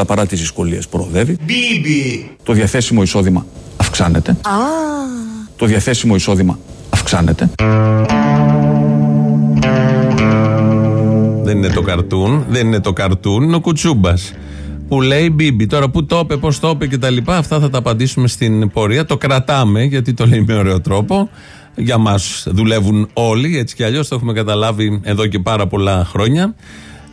Ελλάδα παρά τις δυσκολίες προοδεύει. Μπίμπι. Το διαθέσιμο εισόδημα αυξάνεται. Το διαθέσιμο εισόδημα αυξάνεται. Δεν είναι το καρτούν, δεν είναι το καρτούν, είναι ο Κουτσούμπας. Που λέει Μπίμπι. Τώρα που το είπε, πώς το είπε και τα λοιπά, αυτά θα τα απαντήσουμε στην πορεία. Το κρατάμε γιατί το λέει με ωραίο τρόπο. Για μας δουλεύουν όλοι, έτσι κι αλλιώς το έχουμε καταλάβει εδώ και πάρα πολλά χρόνια.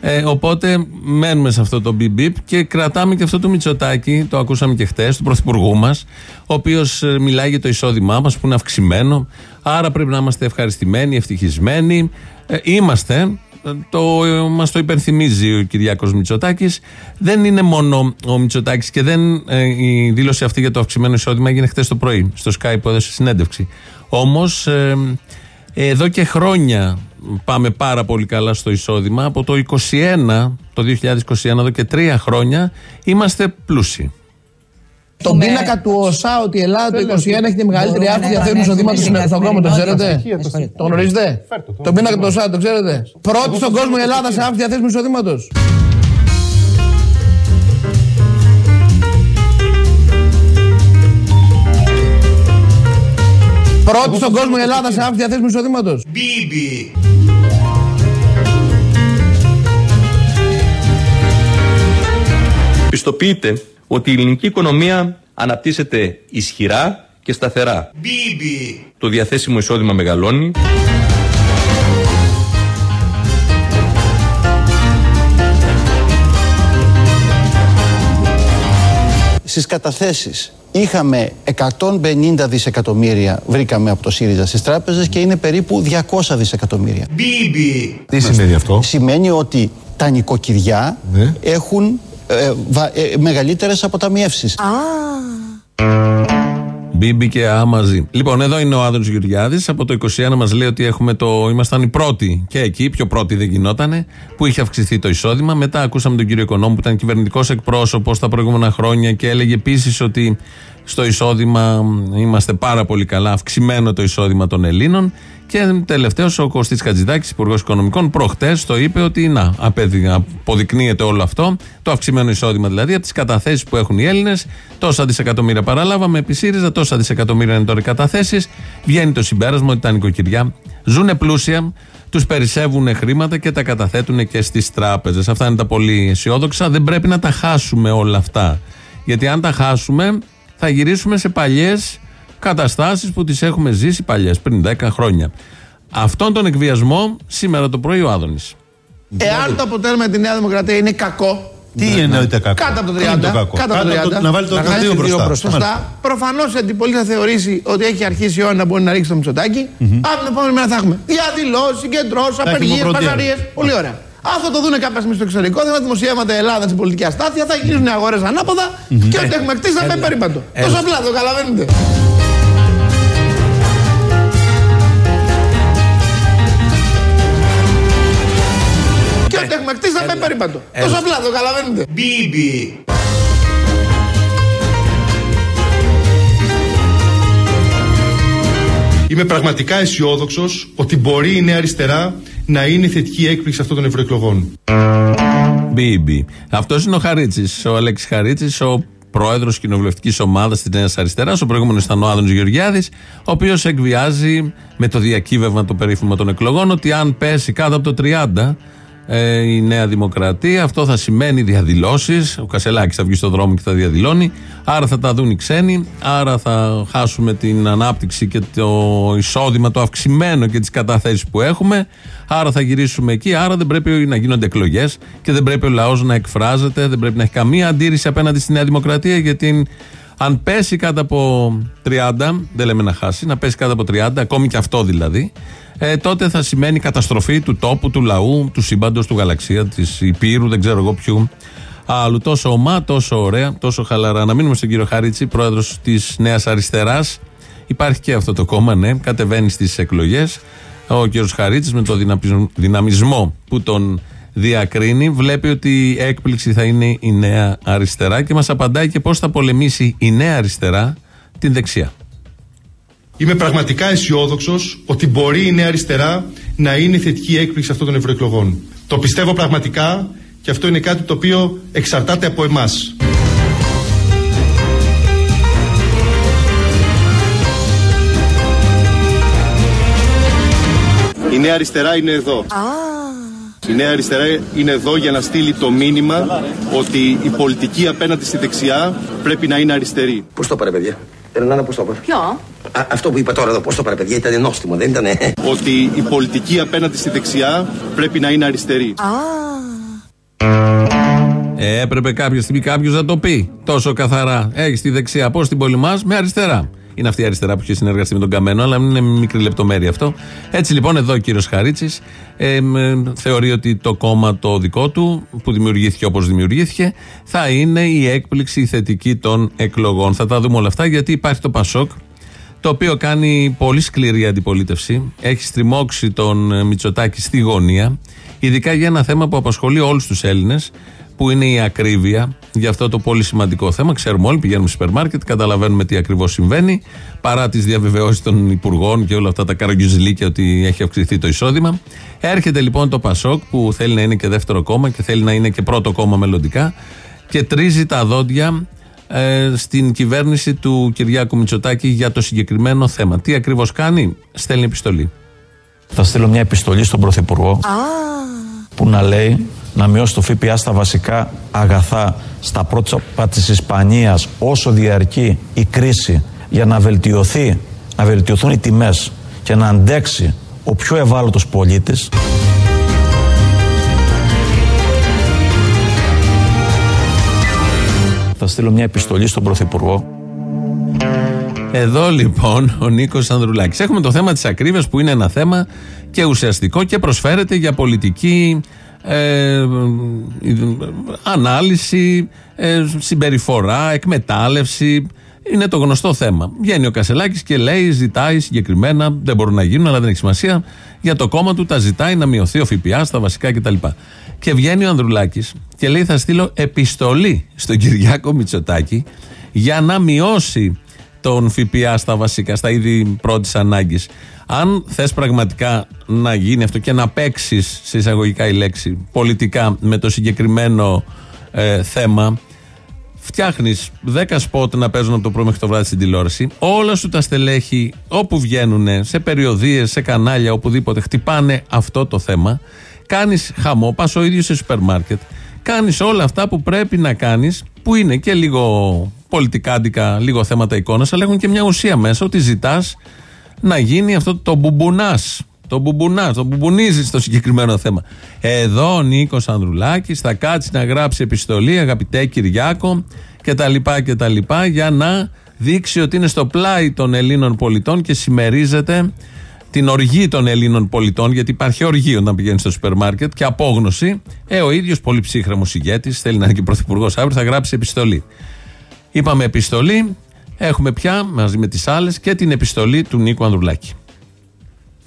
Ε, οπότε μένουμε σε αυτό το μπιμπ και κρατάμε και αυτό το Μητσοτάκι, το ακούσαμε και χθε, του Πρωθυπουργού μας, ο οποίος μιλάει για το εισόδημά μας που είναι αυξημένο. Άρα πρέπει να είμαστε ευχαριστημένοι, ευτυχισμένοι. Ε, είμαστε. Ε, Το, ε, μας το υπενθυμίζει ο Κυριάκος Μητσοτάκης δεν είναι μόνο ο Μητσοτάκης και δεν, ε, η δήλωση αυτή για το αυξημένο εισόδημα έγινε χθε το πρωί στο Skype που έδωσε συνέντευξη όμως ε, εδώ και χρόνια πάμε πάρα πολύ καλά στο εισόδημα. Από το 21, το 2021, εδώ και τρία χρόνια, είμαστε πλούσιοι. Τον πίνακα του ΟΣΑ ότι η Ελλάδα το 2021 έχει τη μεγαλύτερη αύξηση διαθέσιμου εισοδήματο στον κόσμο, το ξέρετε. Το γνωρίζετε. Τον πίνακα του ΟΣΑ, το ξέρετε. Πρώτη στον κόσμο η Ελλάδα σε αύξηση διαθέσιμου εισοδήματο. Πρώτη στον κόσμο η Ελλάδα σε αύξηση διαθέσιμου εισοδήματος. Μπίμπι. Πιστοποιείται ότι η ελληνική οικονομία αναπτύσσεται ισχυρά και σταθερά. Μπίμπι. Το διαθέσιμο εισόδημα μεγαλώνει. Στις καταθέσεις είχαμε 150 δισεκατομμύρια βρήκαμε από το ΣΥΡΙΖΑ στις τράπεζες και είναι περίπου 200 δισεκατομμύρια. Μπίμπι. Τι σημαίνει αυτό; Σημαίνει ότι τα νοικοκυριά Ναι. έχουν ε, βα- ε, μεγαλύτερες αποταμιεύσεις. Μπίμπι και Α μαζί. Λοιπόν, εδώ είναι ο Άδωνο Γεωργιάδης. Από το 21 μας λέει ότι έχουμε το, ήμασταν οι πρώτοι και εκεί, πιο πρώτοι δεν γινότανε, που είχε αυξηθεί το εισόδημα. Μετά ακούσαμε τον κύριο Οικονόμου που ήταν κυβερνητικός εκπρόσωπος τα προηγούμενα χρόνια και έλεγε επίσης ότι στο εισόδημα μ, είμαστε πάρα πολύ καλά, αυξημένο το εισόδημα των Ελλήνων. Και τελευταίος ο Κωστής Χατζηδάκης, Υπουργός Οικονομικών, προχτές το είπε ότι να, απεδει- αποδεικνύεται όλο αυτό, το αυξημένο εισόδημα δηλαδή, από τις καταθέσεις που έχουν οι Έλληνες. Τόσα δισεκατομμύρια παραλάβαμε επί ΣΥΡΙΖΑ, τόσα δισεκατομμύρια είναι τώρα οι καταθέσεις. Βγαίνει το συμπέρασμα ότι τα νοικοκυριά ζουν πλούσια, τους περισσεύουν χρήματα και τα καταθέτουν και στις τράπεζες. Αυτά είναι τα πολύ αισιόδοξα. Δεν πρέπει να τα χάσουμε όλα αυτά. Γιατί αν τα χάσουμε, θα γυρίσουμε σε παλιές καταστάσεις που τις έχουμε ζήσει παλιές, πριν 10 χρόνια. Αυτόν τον εκβιασμό σήμερα το πρωί ο Άδωνης. Εάν το αποτέλεσμα για τη Νέα Δημοκρατία είναι κακό, Τι εννοείται κακό; κάτω από το Τι είναι 30, το κακό. κάτω από το 30, Να βάλει το βάλει 32 μπροστά. Μάλιστα. Σωστά. Προφανώς η αντιπολίτευση θα θεωρήσει ότι έχει αρχίσει η ώρα να μπορεί να ρίξει το μισοτάκι. Από την επόμενη μέρα θα έχουμε διαδηλώσεις, συγκεντρώσει, έχει απεργίες, δημοπροτεία. παζαρίες. Πολύ ωραία. Αν θα το δουν κάποια στιγμή στο εξωτερικό, θα είναι δημοσιεύματα Ελλάδα στην πολιτική αστάθεια, θα γυρίζουν οι αγορές ανάποδα και ό,τι έχουμε κτίσει θα πάει περίπατο. Τόσο απλά το καταλαβαίνετε. Και ό,τι έχουμε κτίσει θα πάει περίπατο. Τόσο απλά το καταλαβαίνετε. Μπίμπι. Είμαι πραγματικά αισιόδοξος ότι μπορεί η Νέα Αριστερά να είναι η θετική έκπληξη αυτών των ευρωεκλογών. Μπίμπι. Αυτός είναι ο Χαρίτσης, ο Αλέξης Χαρίτσης, ο πρόεδρος κοινοβουλευτικής ομάδας της Νέας Αριστεράς. Ο προηγούμενος ήταν ο Άδωνο Γεωργιάδης, ο οποίος εκβιάζει με το διακύβευμα το περίφημο των εκλογών ότι αν πέσει κάτω από το 30 ε, η Νέα Δημοκρατία, αυτό θα σημαίνει διαδηλώσεις. Ο Κασελάκης θα βγει στον δρόμο και θα διαδηλώνει. Άρα θα τα δουν οι ξένοι. Άρα θα χάσουμε την ανάπτυξη και το εισόδημα, το αυξημένο και τις καταθέσεις που έχουμε. Άρα θα γυρίσουμε εκεί. Άρα δεν πρέπει να γίνονται εκλογές και δεν πρέπει ο λαός να εκφράζεται, δεν πρέπει να έχει καμία αντίρρηση απέναντι στη Νέα Δημοκρατία γιατί αν πέσει κάτω από 30, δεν λέμε να χάσει, να πέσει κάτω από 30, ακόμη και αυτό δηλαδή, ε, τότε θα σημαίνει καταστροφή του τόπου, του λαού, του σύμπαντος, του γαλαξία, της Υπήρου, δεν ξέρω εγώ ποιου άλλου. Τόσο ομά, τόσο ωραία, τόσο χαλαρά. Να μείνουμε στον κύριο Χαρίτσι, πρόεδρος της Νέας Αριστεράς. Υπάρχει και αυτό το κόμμα, ναι, κατεβαίνει στις εκλογές. Ο κύριος Χαρίτσι με το δυναμισμό που τον διακρίνει, βλέπει ότι η έκπληξη θα είναι η νέα αριστερά και μας απαντάει και πώς θα πολεμήσει η νέα αριστερά την δεξιά. Είμαι πραγματικά αισιόδοξος ότι μπορεί η νέα αριστερά να είναι η θετική έκπληξη αυτών των ευρωεκλογών. Το πιστεύω πραγματικά και αυτό είναι κάτι το οποίο εξαρτάται από εμάς. Η νέα αριστερά είναι εδώ. Η νέα αριστερά είναι εδώ για να στείλει το μήνυμα ότι η πολιτική απέναντι στη δεξιά πρέπει να είναι αριστερή. Πώς το πάρε, παιδιά; Ελένα, πώ το πάρε. Ποιο; Α, αυτό που είπα τώρα εδώ, πώς το πάρε, παιδιά, ήταν νόστιμο, δεν ήταν. Ότι η πολιτική απέναντι στη δεξιά πρέπει να είναι αριστερή. Ε, έπρεπε κάποια στιγμή κάποιος να το πει τόσο καθαρά. Έχεις τη δεξιά, πώς την πολεμά με αριστερά. Είναι αυτή η αριστερά που έχει συνεργαστεί με τον Καμένο, αλλά είναι μικρή λεπτομέρεια αυτό. Έτσι λοιπόν, εδώ ο κύριος Χαρίτσης ε, θεωρεί ότι το κόμμα το δικό του, που δημιουργήθηκε όπως δημιουργήθηκε, θα είναι η έκπληξη θετική των εκλογών. Θα τα δούμε όλα αυτά γιατί υπάρχει το Πασόκ, το οποίο κάνει πολύ σκληρή αντιπολίτευση. Έχει στριμώξει τον ε, Μητσοτάκη στη γωνία, ειδικά για ένα θέμα που απασχολεί όλους τους Έλληνες, που είναι η ακρίβεια για αυτό το πολύ σημαντικό θέμα. Ξέρουμε όλοι, πηγαίνουμε στο σούπερ μάρκετ, καταλαβαίνουμε τι ακριβώς συμβαίνει, παρά τις διαβεβαιώσεις των υπουργών και όλα αυτά τα καραγκιουζιλίκια ότι έχει αυξηθεί το εισόδημα. Έρχεται λοιπόν το Πασόκ, που θέλει να είναι και δεύτερο κόμμα και θέλει να είναι και πρώτο κόμμα μελλοντικά, και τρίζει τα δόντια ε, στην κυβέρνηση του Κυριάκου Μητσοτάκη για το συγκεκριμένο θέμα. Τι ακριβώς κάνει, στέλνει επιστολή. Θα στείλω μια επιστολή στον Πρωθυπουργό που να λέει να μειώσει το ΦΠΑ στα βασικά αγαθά στα πρότυπα της Ισπανίας όσο διαρκεί η κρίση για να βελτιωθεί να βελτιωθούν οι τιμές και να αντέξει ο πιο ευάλωτος πολίτης. Θα στείλω μια επιστολή στον Πρωθυπουργό Εδώ λοιπόν ο Νίκος Ανδρουλάκης. Έχουμε το θέμα της ακρίβειας που είναι ένα θέμα και ουσιαστικό και προσφέρεται για πολιτική ε, ανάλυση, ε, συμπεριφορά, εκμετάλλευση. Είναι το γνωστό θέμα. Βγαίνει ο Κασελάκης και λέει, ζητάει συγκεκριμένα, δεν μπορούν να γίνουν, αλλά δεν έχει σημασία, για το κόμμα του τα ζητάει να μειωθεί ο ΦΠΑ στα βασικά κτλ. Και βγαίνει ο Ανδρουλάκης και λέει: Θα στείλω επιστολή στον Κυριάκο Μητσοτάκη για να μειώσει τον ΦΠΑ στα βασικά, στα είδη πρώτης ανάγκης. Αν θες πραγματικά να γίνει αυτό και να παίξεις, σε εισαγωγικά η λέξη, πολιτικά με το συγκεκριμένο ε, θέμα, φτιάχνεις 10 σποτ να παίζουν από το πρωί μέχρι το βράδυ στην τηλεόραση. Όλα σου τα στελέχη, όπου βγαίνουν, σε περιοδείες, σε κανάλια, οπουδήποτε, χτυπάνε αυτό το θέμα. Κάνεις χαμό, πας ο ίδιος σε σούπερ μάρκετ. Κάνεις όλα αυτά που πρέπει να κάνεις, που είναι και λίγο πολιτικάντικα, λίγο θέματα εικόνας, αλλά έχουν και μια ουσία μέσα, ότι ζητάς να γίνει αυτό το μπουμπονά. Το μπουμπονά, το μπουμπονίζει στο συγκεκριμένο θέμα. Εδώ ο Νίκος Ανδρουλάκης θα κάτσει να γράψει επιστολή, αγαπητέ Κυριάκο, κτλ. κτλ. για να δείξει ότι είναι στο πλάι των Ελλήνων πολιτών και συμμερίζεται την οργή των Ελλήνων πολιτών, γιατί υπάρχει οργή όταν πηγαίνει στο σούπερ μάρκετ και απόγνωση. Ε, ο ίδιος πολύ ψύχρεμος ηγέτης, θέλει να είναι και πρωθυπουργός αύριο, θα γράψει επιστολή. Είπαμε επιστολή, έχουμε πια μαζί με τις άλλες και την επιστολή του Νίκου Ανδρουλάκη.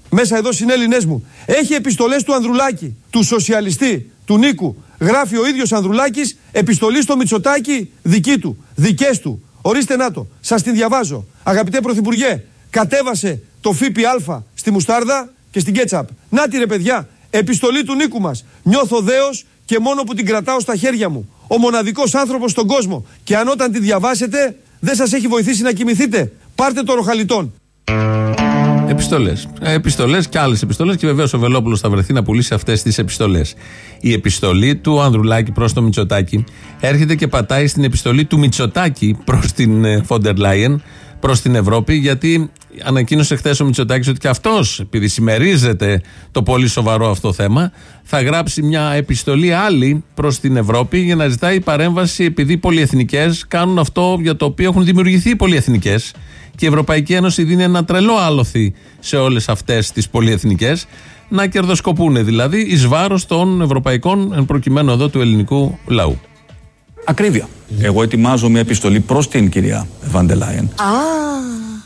Μέσα εδώ συνέλληνές μου. Έχει επιστολές του Ανδρουλάκη, του σοσιαλιστή, του Νίκου. Γράφει ο ίδιος Ανδρουλάκης επιστολή στο Μητσοτάκη δική του, δικές του. Ορίστε να το, σας την διαβάζω. Αγαπητέ Πρωθυπουργέ, κατέβασε το ΦΠΑ στη Μουστάρδα και στην Κέτσαπ. Να τη ρε παιδιά, επιστολή του Νίκου μας. Νιώθω δέος και μόνο που την κρατάω στα χέρια μου. Ο μοναδικός άνθρωπος στον κόσμο. Και αν όταν τη διαβάσετε δεν σας έχει βοηθήσει να κοιμηθείτε, πάρτε το ροχαλιτών. Επιστολές. Επιστολές και άλλες επιστολές και βεβαίως ο Βελόπουλος θα βρεθεί να πουλήσει αυτές τις επιστολές. Η επιστολή του Ανδρουλάκη προς το Μητσοτάκη έρχεται και πατάει στην επιστολή του Μητσοτάκη προς την Φόντερ Λάιεν, προς την Ευρώπη, γιατί ανακοίνωσε χθες ο Μητσοτάκης ότι και αυτός, επειδή συμμερίζεται το πολύ σοβαρό αυτό θέμα, θα γράψει μια επιστολή άλλη προς την Ευρώπη για να ζητάει παρέμβαση, επειδή οι πολυεθνικές κάνουν αυτό για το οποίο έχουν δημιουργηθεί οι πολυεθνικές. Και η Ευρωπαϊκή Ένωση δίνει ένα τρελό άλοθη σε όλες αυτές τις πολυεθνικές να κερδοσκοπούν δηλαδή εις βάρος των ευρωπαϊκών, εν προκειμένου εδώ του ελληνικού λαού. Ακρίβεια. Εγώ ετοιμάζω μια επιστολή προς την κυρία Βαντελάιεν,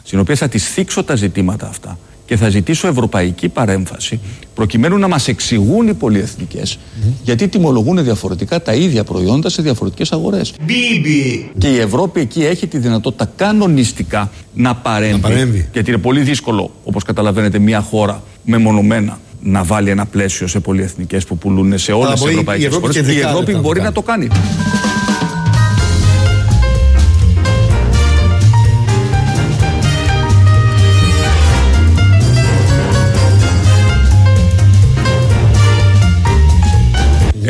στην οποία θα της θίξω τα ζητήματα αυτά και θα ζητήσω ευρωπαϊκή παρέμφαση προκειμένου να μας εξηγούν οι πολυεθνικές γιατί τιμολογούν διαφορετικά τα ίδια προϊόντα σε διαφορετικές αγορές. Μπίμπι. Και η Ευρώπη εκεί έχει τη δυνατότητα κανονιστικά να παρέμβει. παρέμβει. Γιατί είναι πολύ δύσκολο, όπως καταλαβαίνετε, μια χώρα μεμονωμένα να βάλει ένα πλαίσιο σε πολυεθνικές που πουλούν σε όλες τις μπορεί η ευρωπαϊκές Ευρώπη χώρες. και Η δεκάδες Ευρώπη να το μπορεί κάνει. να το κάνει.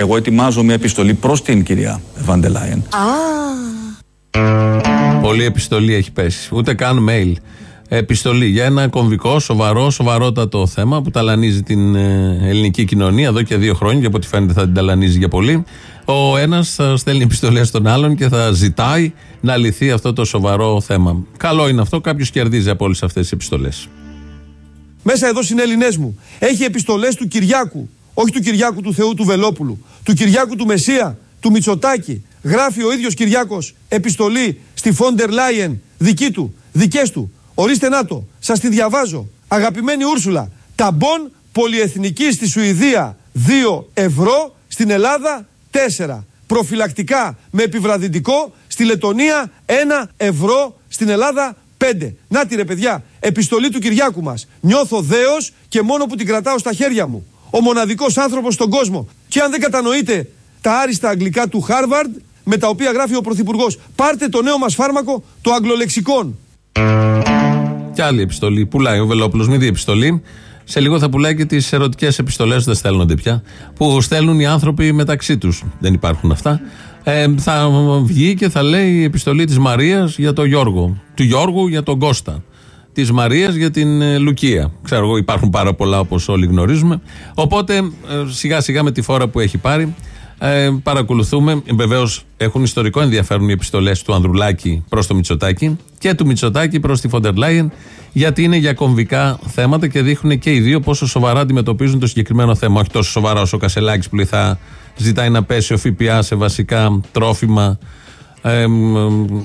Εγώ ετοιμάζω μια επιστολή προς την κυρία Βαντελάιεν Πολύ επιστολή έχει πέσει. Ούτε καν mail. Επιστολή για ένα κομβικό, σοβαρό, σοβαρότατο θέμα που ταλανίζει την ε, ελληνική κοινωνία εδώ και δύο χρόνια και από ό,τι φαίνεται θα την ταλανίζει για πολύ. Ο ένας θα στέλνει επιστολέ στον άλλον και θα ζητάει να λυθεί αυτό το σοβαρό θέμα. Καλό είναι αυτό, κάποιος κερδίζει από όλες αυτές τις επιστολές. Μέσα εδώ συνέλληνές μου. Έχει επιστολές του Κυριάκου. Όχι του Κυριάκου του Θεού του Βελόπουλου. Του Κυριάκου του Μεσία, του Μητσοτάκη. Γράφει ο ίδιος Κυριάκος επιστολή στη Φόντερ Λάιεν, δική του, δικές του. Ορίστε να το, σας τη διαβάζω. Αγαπημένη Ούρσουλα, ταμπον πολυεθνική στη Σουηδία 2 ευρώ, στην Ελλάδα 4. Προφυλακτικά με επιβραδυντικό στη Λετωνία 1 ευρώ, στην Ελλάδα 5. Να τη ρε παιδιά, επιστολή του Κυριάκου μας. Νιώθω δέος και μόνο που την κρατάω στα χέρια μου. Ο μοναδικός άνθρωπος στον κόσμο. Και αν δεν κατανοείτε τα άριστα αγγλικά του Χάρβαρντ, με τα οποία γράφει ο Πρωθυπουργός, πάρτε το νέο μας φάρμακο, το αγγλολεξικόν. Και άλλη επιστολή. Πουλάει ο Βελόπουλος με δύο επιστολή. Σε λίγο θα πουλάει και τις ερωτικές επιστολές, δεν στέλνονται πια, που στέλνουν οι άνθρωποι μεταξύ τους. Δεν υπάρχουν αυτά. Ε, θα βγει και θα λέει η επιστολή της Μαρίας για τον Γιώργο. Του Γιώργου για τον Κώστα. Της Μαρίας για την ε, Λουκία. Ξέρω εγώ, υπάρχουν πάρα πολλά όπως όλοι γνωρίζουμε. Οπότε ε, σιγά σιγά με τη φόρα που έχει πάρει ε, παρακολουθούμε. Βεβαίως έχουν ιστορικό ενδιαφέρον οι επιστολές του Ανδρουλάκη προς το Μητσοτάκη και του Μητσοτάκη προς τη Φοντερ Λάιεν, γιατί είναι για κομβικά θέματα και δείχνουν και οι δύο πόσο σοβαρά αντιμετωπίζουν το συγκεκριμένο θέμα. Όχι τόσο σοβαρά όσο ο Κασελάκης που λέει θα ζητάει να πέσει ο ΦΠΑ σε βασικά τρόφιμα ε,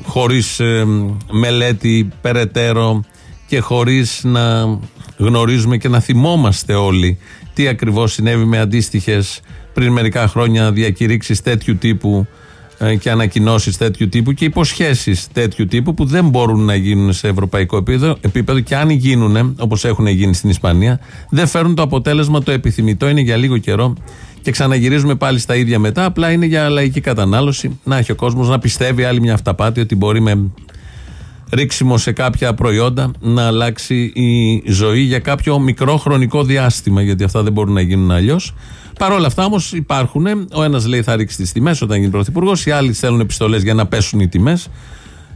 χωρίς ε, μελέτη περαιτέρω και χωρίς να γνωρίζουμε και να θυμόμαστε όλοι τι ακριβώς συνέβη με αντίστοιχες πριν μερικά χρόνια διακηρύξεις τέτοιου τύπου ε, και ανακοινώσεις τέτοιου τύπου και υποσχέσεις τέτοιου τύπου που δεν μπορούν να γίνουν σε ευρωπαϊκό επίπεδο, επίπεδο και αν γίνουν, όπως έχουν γίνει στην Ισπανία, δεν φέρουν το αποτέλεσμα το επιθυμητό. Είναι για λίγο καιρό και ξαναγυρίζουμε πάλι στα ίδια μετά. Απλά είναι για λαϊκή κατανάλωση. Να έχει ο κόσμος να πιστεύει άλλη μια αυταπάτη ότι μπορεί με ρίξιμο σε κάποια προϊόντα να αλλάξει η ζωή για κάποιο μικρό χρονικό διάστημα, γιατί αυτά δεν μπορούν να γίνουν αλλιώς. Παρ' όλα αυτά όμως υπάρχουν. Ο ένας λέει θα ρίξει τις τιμές όταν γίνει πρωθυπουργός, οι άλλοι στέλνουν επιστολές για να πέσουν οι τιμές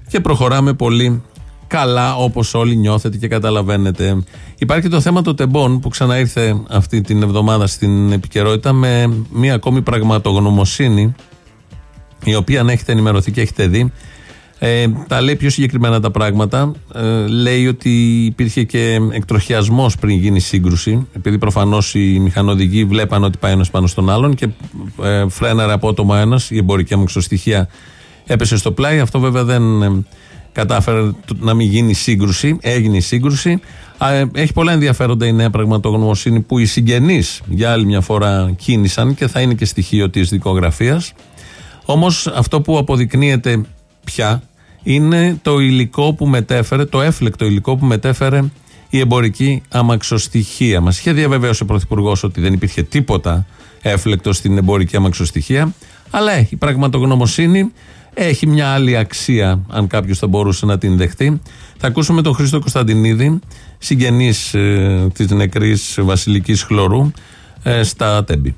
και προχωράμε πολύ καλά όπως όλοι νιώθετε και καταλαβαίνετε. Υπάρχει και το θέμα των τεμπών που ξαναήρθε αυτή την εβδομάδα στην επικαιρότητα με μία ακόμη πραγματογνωμοσύνη η οποία αν έχετε ενημερωθεί και έχετε δει ε, τα λέει πιο συγκεκριμένα τα πράγματα. Ε, λέει ότι υπήρχε και εκτροχιασμός πριν γίνει σύγκρουση, επειδή προφανώς οι μηχανοδηγοί βλέπαν ότι πάει ένας πάνω στον άλλον και ε, φρέναρε απότομα ένας, η εμπορική αμαξοστοιχεία έπεσε στο πλάι. Αυτό βέβαια δεν ε, κατάφερε να μην γίνει σύγκρουση. Έγινε η σύγκρουση. Ε, έχει πολλά ενδιαφέροντα η νέα πραγματογνωμοσύνη που οι συγγενείς για άλλη μια φορά κίνησαν και θα είναι και στοιχείο της δικογραφίας. Όμως αυτό που αποδεικνύεται πια είναι το υλικό που μετέφερε, το έφλεκτο υλικό που μετέφερε η εμπορική αμαξοστοιχεία. Μας είχε διαβεβαίωσει ο Πρωθυπουργός ότι δεν υπήρχε τίποτα έφλεκτο στην εμπορική αμαξοστοιχεία, αλλά έχει η πραγματογνωμοσύνη, έχει μια άλλη αξία, αν κάποιος θα μπορούσε να την δεχτεί. Θα ακούσουμε τον Χρήστο Κωνσταντινίδη, συγγενής ε, της νεκρής Βασιλικής Χλωρού, ε, στα Τέμπη.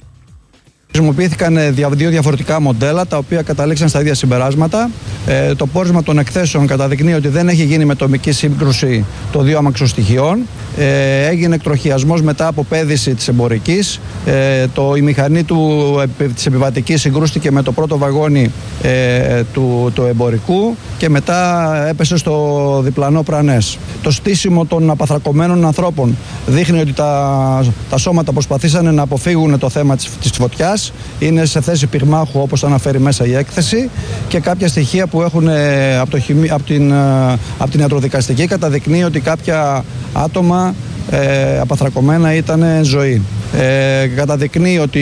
Χρησιμοποιήθηκαν ε, δια- δύο διαφορετικά μοντέλα τα οποία καταλήξαν στα ίδια συμπεράσματα. Ε, το πόρισμα των εκθέσεων καταδεικνύει ότι δεν έχει γίνει με τομική σύγκρουση των δύο αμαξοστοιχειών. Ε, έγινε εκτροχιασμός μετά από πέδηση της εμπορικής. Ε, το, η μηχανή του, επι- της επιβατικής συγκρούστηκε με το πρώτο βαγόνι ε, του, του εμπορικού και μετά έπεσε στο διπλανό πρανές. Το στήσιμο των απαθρακωμένων ανθρώπων δείχνει ότι τα, τα σώματα προσπαθήσαν να αποφύγουν το θέμα της, της φωτιάς. Είναι σε θέση πυγμάχου όπως αναφέρει μέσα η έκθεση και κάποια στοιχεία που έχουν ε, από, το χημι- από την, ε, από την ιατροδικαστική καταδεικνύει ότι κάποια άτομα ε, απαθρακωμένα ήταν ζωή. Ε, καταδεικνύει ότι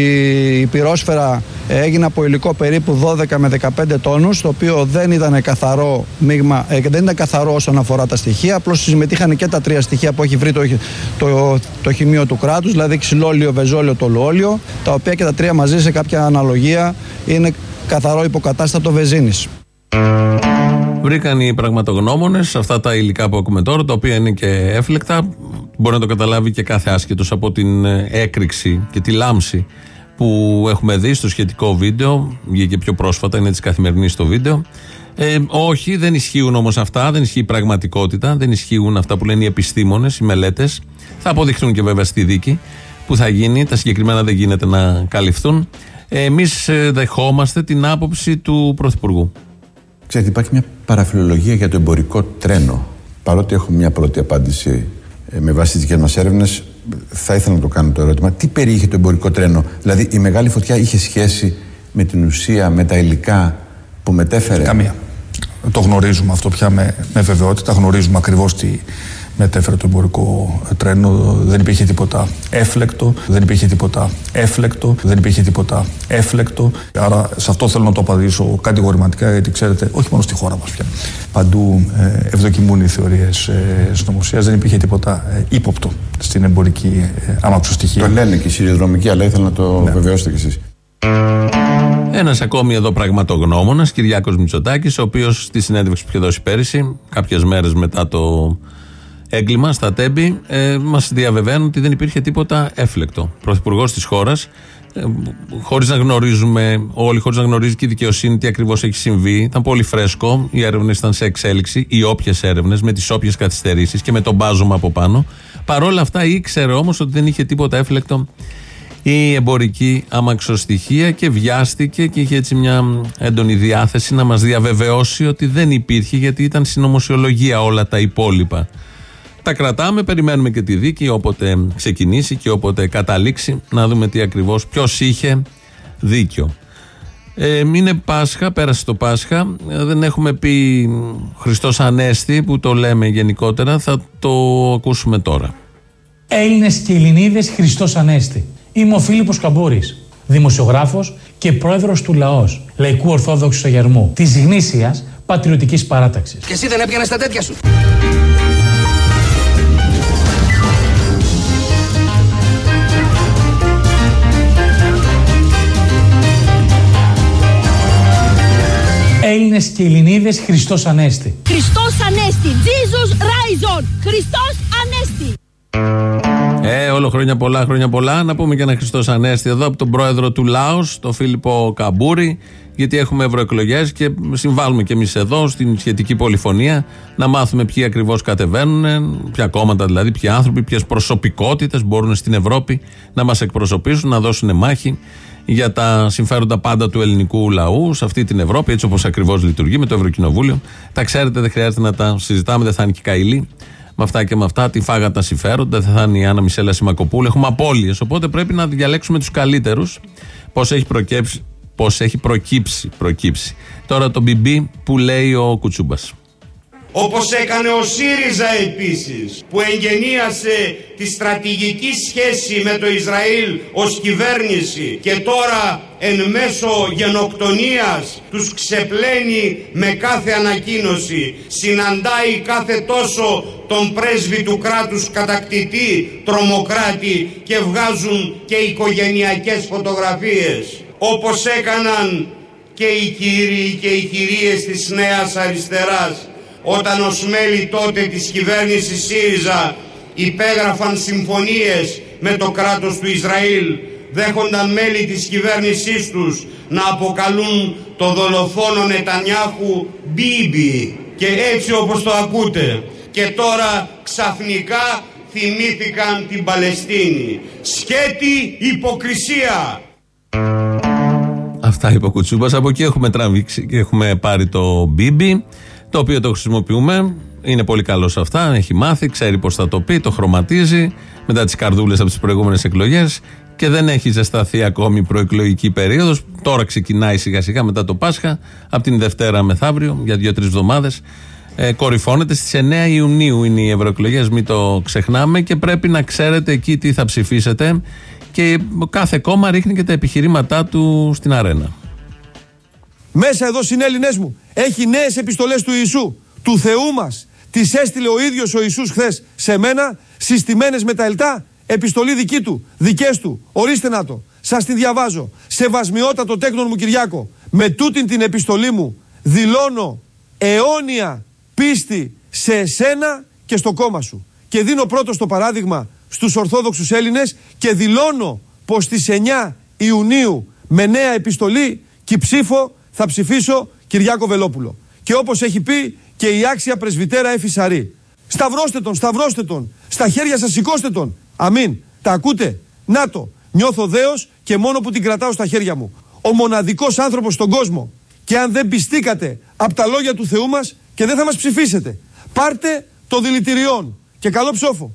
η πυρόσφαιρα έγινε από υλικό περίπου 12 με 15 τόνους το οποίο δεν ήταν καθαρό μείγμα, ε, δεν ήταν καθαρό όσον αφορά τα στοιχεία απλώς συμμετείχαν και τα τρία στοιχεία που έχει βρει το, το, το χημείο του κράτους δηλαδή ξυλόλιο, βεζόλιο, τολουόλιο τα οποία και τα τρία μαζί σε κάποια αναλογία είναι καθαρό υποκατάστατο βεζίνης. Βρήκαν οι πραγματογνώμονες αυτά τα υλικά που ακούμε τώρα, τα οποία είναι και έφλεκτα. Μπορεί να το καταλάβει και κάθε άσχετο από την ε, έκρηξη και τη λάμψη που έχουμε δει στο σχετικό βίντεο. Βγήκε πιο πρόσφατα, είναι της καθημερινής το βίντεο. Ε, όχι, δεν ισχύουν όμως αυτά, δεν ισχύει η πραγματικότητα, δεν ισχύουν αυτά που λένε οι επιστήμονες, οι μελέτες. Θα αποδειχθούν και βέβαια στη δίκη που θα γίνει. Τα συγκεκριμένα δεν γίνεται να καλυφθούν. Εμείς ε, δεχόμαστε την άποψη του Πρωθυπουργού. Ξέρετε, υπάρχει μια παραφιλολογία για το εμπορικό τρένο. Παρότι έχω μια πρώτη απάντηση ε, με βάση τις δικές μας έρευνες, θα ήθελα να το κάνω το ερώτημα. Τι περιείχε το εμπορικό τρένο, Δηλαδή, η μεγάλη φωτιά είχε σχέση με την ουσία, με τα υλικά που μετέφερε; Καμία. Το γνωρίζουμε αυτό πια με, με βεβαιότητα. Γνωρίζουμε ακριβώς τι, μετέφερε το εμπορικό τρένο. Δεν υπήρχε τίποτα έφλεκτο, δεν υπήρχε τίποτα έφλεκτο, δεν υπήρχε τίποτα έφλεκτο. Άρα σε αυτό θέλω να το απαντήσω κατηγορηματικά, γιατί ξέρετε, όχι μόνο στη χώρα μας πια. Παντού ε, ευδοκιμούν οι θεωρίες ε, συνωμοσίας, δεν υπήρχε τίποτα ε, ύποπτο στην εμπορική ε, αμαξοστοιχεία. Το λένε και οι σιδηροδρομικοί, αλλά ήθελα να το ναι. βεβαιώσετε κι εσείς. Ένας ακόμη εδώ πραγματογνώμονας, Κυριάκος Μητσοτάκης, ο οποίος στη συνέντευξη που είχε δώσει πέρυσι, κάποιες μέρες μετά το έγκλημα στα τέμπη, ε, μας διαβεβαίνουν ότι δεν υπήρχε τίποτα έφλεκτο. Πρωθυπουργός της χώρας, ε, χωρίς να γνωρίζουμε όλοι, χωρίς να γνωρίζει και η δικαιοσύνη τι ακριβώς έχει συμβεί. Ήταν πολύ φρέσκο. Οι έρευνες ήταν σε εξέλιξη, οι όποιες έρευνες, με τις όποιες καθυστερήσεις και με τον μπάζωμα από πάνω. Παρ' όλα αυτά ήξερε όμως ότι δεν είχε τίποτα έφλεκτο η εμπορική αμαξοστοιχεία και βιάστηκε και είχε έτσι μια έντονη διάθεση να μας διαβεβαιώσει ότι δεν υπήρχε γιατί ήταν συνωμοσιολογία όλα τα υπόλοιπα. Τα κρατάμε, περιμένουμε και τη δίκη όποτε ξεκινήσει και όποτε καταλήξει να δούμε τι ακριβώς ποιος είχε δίκιο. Ε, είναι Πάσχα, πέρασε το Πάσχα. Ε, δεν έχουμε πει Χριστός Ανέστη που το λέμε γενικότερα. Θα το ακούσουμε τώρα. Έλληνες και Ελληνίδες Χριστός Ανέστη. Είμαι ο Φίλιππος Καμπούρης, δημοσιογράφος και πρόεδρος του ΛΑΟΣ, Λαϊκού Ορθόδοξου Αγερμού, της γνήσιας πατριωτικής παράταξης. Και εσύ δεν έπιανες τα τέτοια σου. Έλληνες και Ελληνίδες Χριστός Ανέστη. Χριστός Ανέστη. Jesus Rise on. Χριστός Ανέστη. Ε, όλο χρόνια πολλά, χρόνια πολλά. Να πούμε και ένα Χριστός Ανέστη εδώ από τον πρόεδρο του Λάος, τον Φίλιππο Καμπούρη, γιατί έχουμε ευρωεκλογές και συμβάλλουμε κι εμείς εδώ στην σχετική πολυφωνία να μάθουμε ποιοι ακριβώς κατεβαίνουν, ποια κόμματα δηλαδή, ποιοι άνθρωποι, ποιες προσωπικότητες μπορούν στην Ευρώπη να μας εκπροσωπήσουν, να δώσουν μάχη για τα συμφέροντα πάντα του ελληνικού λαού σε αυτή την Ευρώπη, έτσι όπως ακριβώς λειτουργεί με το Ευρωκοινοβούλιο. Τα ξέρετε, δεν χρειάζεται να τα συζητάμε, δεν θα είναι και καηλή με αυτά και με αυτά. Τι φάγα τα συμφέροντα, δεν θα είναι η Άννα Μισέλα Σιμακοπούλου. Έχουμε απώλειες. Οπότε πρέπει να διαλέξουμε τους καλύτερους. Πώς έχει προκύψει, πώς έχει προκύψει, προκύψει. Τώρα το BB που λέει ο Κουτσούμπας. Όπως έκανε ο ΣΥΡΙΖΑ επίσης που εγγενίασε τη στρατηγική σχέση με το Ισραήλ ως κυβέρνηση και τώρα εν μέσω γενοκτονίας τους ξεπλένει με κάθε ανακοίνωση συναντάει κάθε τόσο τον πρέσβη του κράτους κατακτητή, τρομοκράτη και βγάζουν και οικογενειακές φωτογραφίες όπως έκαναν και οι κύριοι και οι κυρίες της Νέας Αριστεράς όταν ως μέλη τότε της κυβέρνησης ΣΥΡΙΖΑ υπέγραφαν συμφωνίες με το κράτος του Ισραήλ δέχονταν μέλη της κυβέρνησής τους να αποκαλούν το δολοφόνο Νετανιάχου Μπίμπι. Και έτσι όπως το ακούτε και τώρα ξαφνικά θυμήθηκαν την Παλαιστίνη. Σκέτη υποκρισία. Αυτά είπε ο Κουτσούμπας. Από εκεί έχουμε τραβήξει και έχουμε πάρει το Μπίμπι το οποίο το χρησιμοποιούμε. Είναι πολύ καλός σε αυτά. Έχει μάθει, ξέρει πώς θα το πει, το χρωματίζει μετά τις καρδούλες από τις προηγούμενες εκλογές και δεν έχει ζεσταθεί ακόμη η προεκλογική περίοδος. Τώρα ξεκινάει σιγά σιγά μετά το Πάσχα, από την Δευτέρα μεθαύριο, για δύο-τρεις εβδομάδες. Ε, κορυφώνεται στις 9 Ιουνίου είναι οι ευρωεκλογές, μην το ξεχνάμε και πρέπει να ξέρετε εκεί τι θα ψηφίσετε. Και κάθε κόμμα ρίχνει και τα επιχειρήματά του στην αρένα. Μέσα εδώ συνέλληνές μου έχει νέες επιστολές του Ιησού, του Θεού μας. Τις έστειλε ο ίδιος ο Ιησούς χθες σε μένα, συστημένες με τα ελτά. Επιστολή δική του, δικές του. Ορίστε να το. Σας τη διαβάζω. Σεβασμιότατο τέκνον μου Κυριάκο. Με τούτην την επιστολή μου δηλώνω αιώνια πίστη σε εσένα και στο κόμμα σου. Και δίνω πρώτος το παράδειγμα στους Ορθόδοξους Έλληνες και δηλώνω πως στις 9 Ιουνίου με νέα επιστολή και ψήφο θα ψηφίσω Κυριάκο Βελόπουλο. Και όπως έχει πει και η άξια πρεσβυτέρα Εφη Σαρή. Σταυρώστε τον, σταυρώστε τον. Στα χέρια σας σηκώστε τον. Αμήν. Τα ακούτε; Να το. Νιώθω δέος και μόνο που την κρατάω στα χέρια μου. Ο μοναδικός άνθρωπος στον κόσμο. Και αν δεν πιστήκατε από τα λόγια του Θεού μας και δεν θα μας ψηφίσετε. Πάρτε το δηλητηριόν. Και καλό ψόφο.